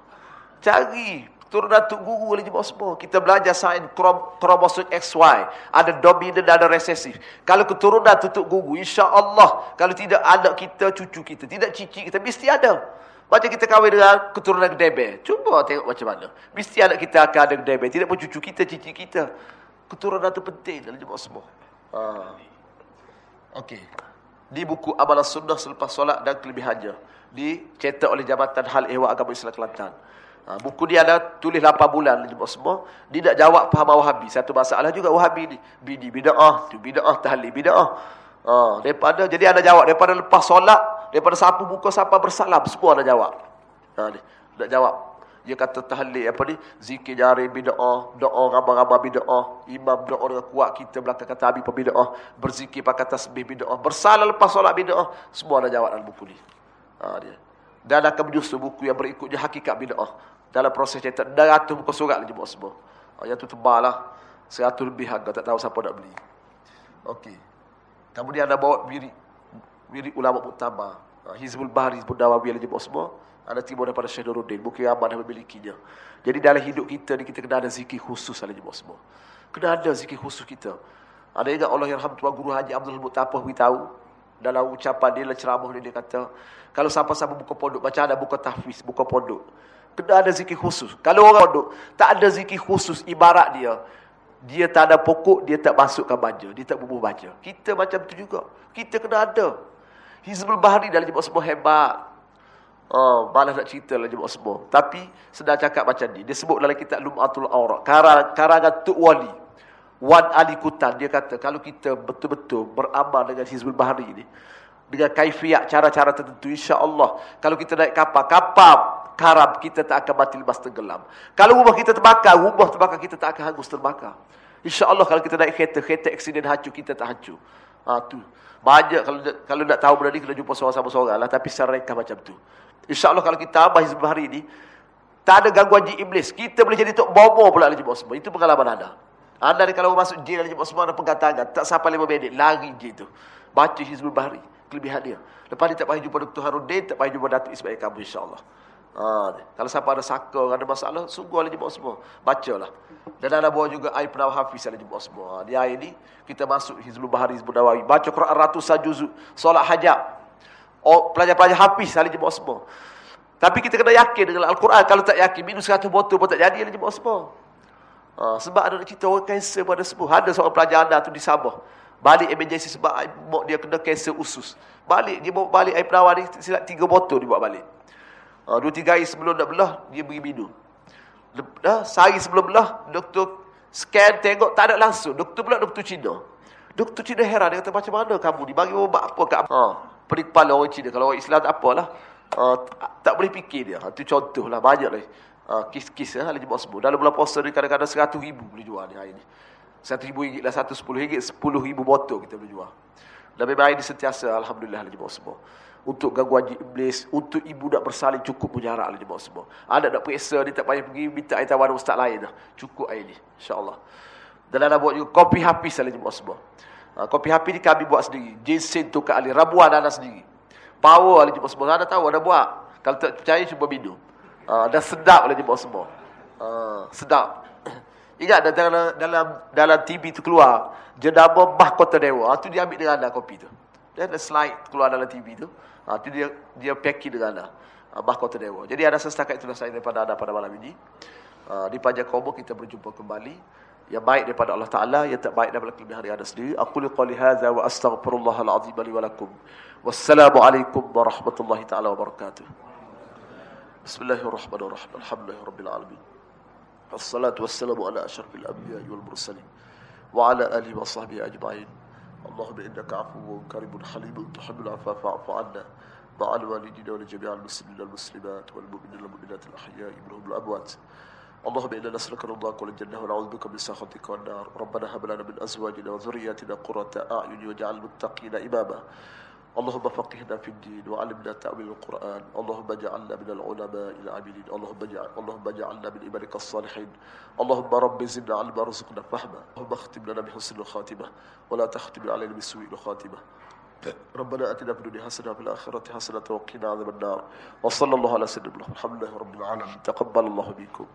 Cari turunan tu guru dalam jemaah semua. Kita belajar sains kromosom XY. Ada dominan, ada resesif. Kalau keturunan tutup guru, insya Allah. Kalau tidak anak kita, cucu kita. Tidak cici kita, mesti ada. Macam kita kahwin dengan keturunan gedebe. Cuba tengok macam mana. Mesti anak kita akan ada gedebe. Tidak pun cucu kita, cici kita. Keturunan itu penting dalam jemaah semua. Ha. Okey. Di buku Amalan Sunnah selepas solat dan kelebihannya. Dicetak oleh Jabatan Hal Ehwal Agama Islam Kelantan. Ha, buku dia ada tulis 8 bulan semua. Dia nak jawab faham Wahabi. Satu masalah juga Wahabi ni. Bidi bida'ah, tu bida'ah, tahlil bida'ah. Ha, daripada, jadi ada jawab. Daripada lepas solat, Daripada sapu muka siapa bersalam semua nak jawab. Ha ni, nak jawab. Dia kata tahlil apa ni? Zikir jari bid'ah, doa ramai-ramai bid'ah, imam doa dengan kuat kita belakang kata habis bid'ah, berzikir pakai tasbih bid'ah, bersalah lepas solat bid'ah, semua nak jawab dalam buku ni. Ha dia. Dan akan menyusul buku yang berikutnya hakikat bid'ah. Dalam proses cetak 200 muka surat lagi buat semua. Ha, yang tu tebal lah. 100 lebih harga tak tahu siapa nak beli. Okey. Kemudian ada bawa birik wirid ulama muktamar uh, Hizbul Bahri Hizbul Dawawi yang jemput semua ada timur daripada Syekh Nuruddin mungkin aman yang memilikinya jadi dalam hidup kita ni kita kena ada zikir khusus dalam jemput semua kena ada zikir khusus kita ada ingat Allah yang Tuan Guru Haji Abdul Muttafah beritahu dalam ucapan dia, dalam ceramah dia, dia kata kalau siapa-siapa buka pondok, macam ada buka tahfiz, buka pondok kena ada zikir khusus kalau orang pondok, tak ada zikir khusus ibarat dia dia tak ada pokok, dia tak masukkan baja. Dia tak bubuh baja. Kita macam tu juga. Kita kena ada. Hizbul Bahri dalam jemaah semua hebat. Oh, malah nak cerita dalam jemaah semua. Tapi, sedang cakap macam ni. Dia sebut dalam kitab Lum'atul. Karang, karangan Tuk Wali. Wan Ali Kutan. Dia kata, kalau kita betul-betul beramal dengan Hizbul Bahri ni. Dengan kaifiat, cara-cara tertentu. Insya Allah. Kalau kita naik kapal. Kapal karam kita tak akan mati lepas tenggelam. Kalau rumah kita terbakar. Rumah terbakar kita tak akan hangus terbakar. Insya Allah kalau kita naik kereta. Kereta aksiden hancur. Kita tak hancur. Ha, tu. Banyak kalau kalau nak tahu benda ni kena jumpa seorang sama seorang lah. Tapi secara rekah macam tu. InsyaAllah kalau kita abah hizbah hari ni. Tak ada gangguan jin iblis. Kita boleh jadi tok bobo pula lagi semua. Itu pengalaman anda. Anda ni kalau masuk jin lagi semua ada pengkatangan. Tak sampai lima minit. Lari jin tu. Baca hizbah bahari. Kelebihan dia. Lepas ni tak payah jumpa Dr. Harudin. Tak payah jumpa Datuk Ismail Kamu insyaAllah. Ha, kalau siapa ada saka, ada masalah, sungguh lah jemaah semua. Bacalah. Dan ada bawa juga air penawar hafiz ada jemaah semua. Ha, di air ni, kita masuk Hizbul Bahari, Hizbul Dawawi. Baca Quran ratusan juzuk. Solat hajat. Oh, pelajar-pelajar hafiz ada jemaah semua. Tapi kita kena yakin dengan Al-Quran. Kalau tak yakin, minum 100 botol pun tak jadi ada jemaah semua. Ha, sebab ada cerita orang kanser pada sembuh. Ada seorang pelajar anda tu di Sabah. Balik emergency sebab dia kena kanser usus. Balik, dia bawa balik air penawar ni, silap 3 botol dia bawa balik. Ha, dua tiga hari sebelum nak belah, dia beri minum. Dah, sehari sebelum belah, doktor scan tengok tak ada langsung. Doktor pula doktor Cina. Doktor Cina heran, dia kata macam mana kamu ni? Bagi ubat apa kat ha, Pedik kepala orang Cina. Kalau orang Islam tak apalah. Ha, tak boleh fikir dia. Itu ha, contoh lah, banyak lah. Kis-kis lah, lagi buat semua. Dalam bulan puasa ni kadang-kadang seratus ribu boleh jual ni hari ni. Satu ribu ringgit lah, satu sepuluh ringgit, sepuluh ribu botol kita boleh jual. Lebih baik ini sentiasa, Alhamdulillah, lagi buat semua untuk gangguan iblis, untuk ibu nak bersalin cukup mujarak lah dia bawa semua. Anak nak periksa, dia tak payah pergi minta air tawar ustaz lain dah. Cukup air ni, insyaAllah. Dan ada buat juga kopi hafiz lah bawa semua. Ha, kopi hafiz ni kami buat sendiri. Jinsin tu ke ahli, rabuan anak sendiri. Power lah bawa semua. Ada tahu, ada buat. Kalau tak percaya, cuba minum. Ha, dan sedap lah dia bawa semua. Ha, sedap. *coughs* Ingat dalam, dalam dalam TV tu keluar, jenama mahkota dewa. Ha, tu dia ambil dengan anak kopi tu. Dan ada slide keluar dalam TV tu. Itu dia dia packing dengan anda. Ha, mahkota dewa. Jadi ada sestakat itulah saya daripada anda pada malam ini. Ha, di Pajak Kobo kita berjumpa kembali. Yang baik daripada Allah Ta'ala. Yang baik daripada kelebihan yang ada sendiri. Aku liqali hadha wa astaghfirullahaladzim li walakum. Wassalamualaikum warahmatullahi ta'ala wabarakatuh. Bismillahirrahmanirrahim. Alhamdulillahirrahmanirrahim. Assalatu wassalamu ala ashrafil anbiya wal mursalin. Wa ala alihi wa sahbihi ajma'in. اللهم إنك عفو كريم حليم تحب العفو فاعف عنا مع الوالدين ولجميع المسلمين والمسلمات والمؤمنين والمؤمنات الأحياء منهم الأموات اللهم إنا نسألك رضاك والجنة ونعوذ بك من سخطك والنار ربنا هب لنا من أزواجنا وذرياتنا قرة أعين واجعل المتقين إماما اللهم فقهنا في الدين وعلمنا تأويل القرآن. اللهم اجعلنا من العلماء العاملين. اللهم اجعل اللهم اجعلنا من عبادك الصالحين. اللهم رب زدنا علما رزقنا فهما. اللهم اختم لنا بحسن الخاتمة ولا تختم علينا بسوء الخاتمة. ربنا آتنا في الدنيا حسنة وفي الآخرة حسنة وقنا عذاب النار. وصلى الله على سيدنا محمد الحمد لله رب العالمين. تقبل الله منكم.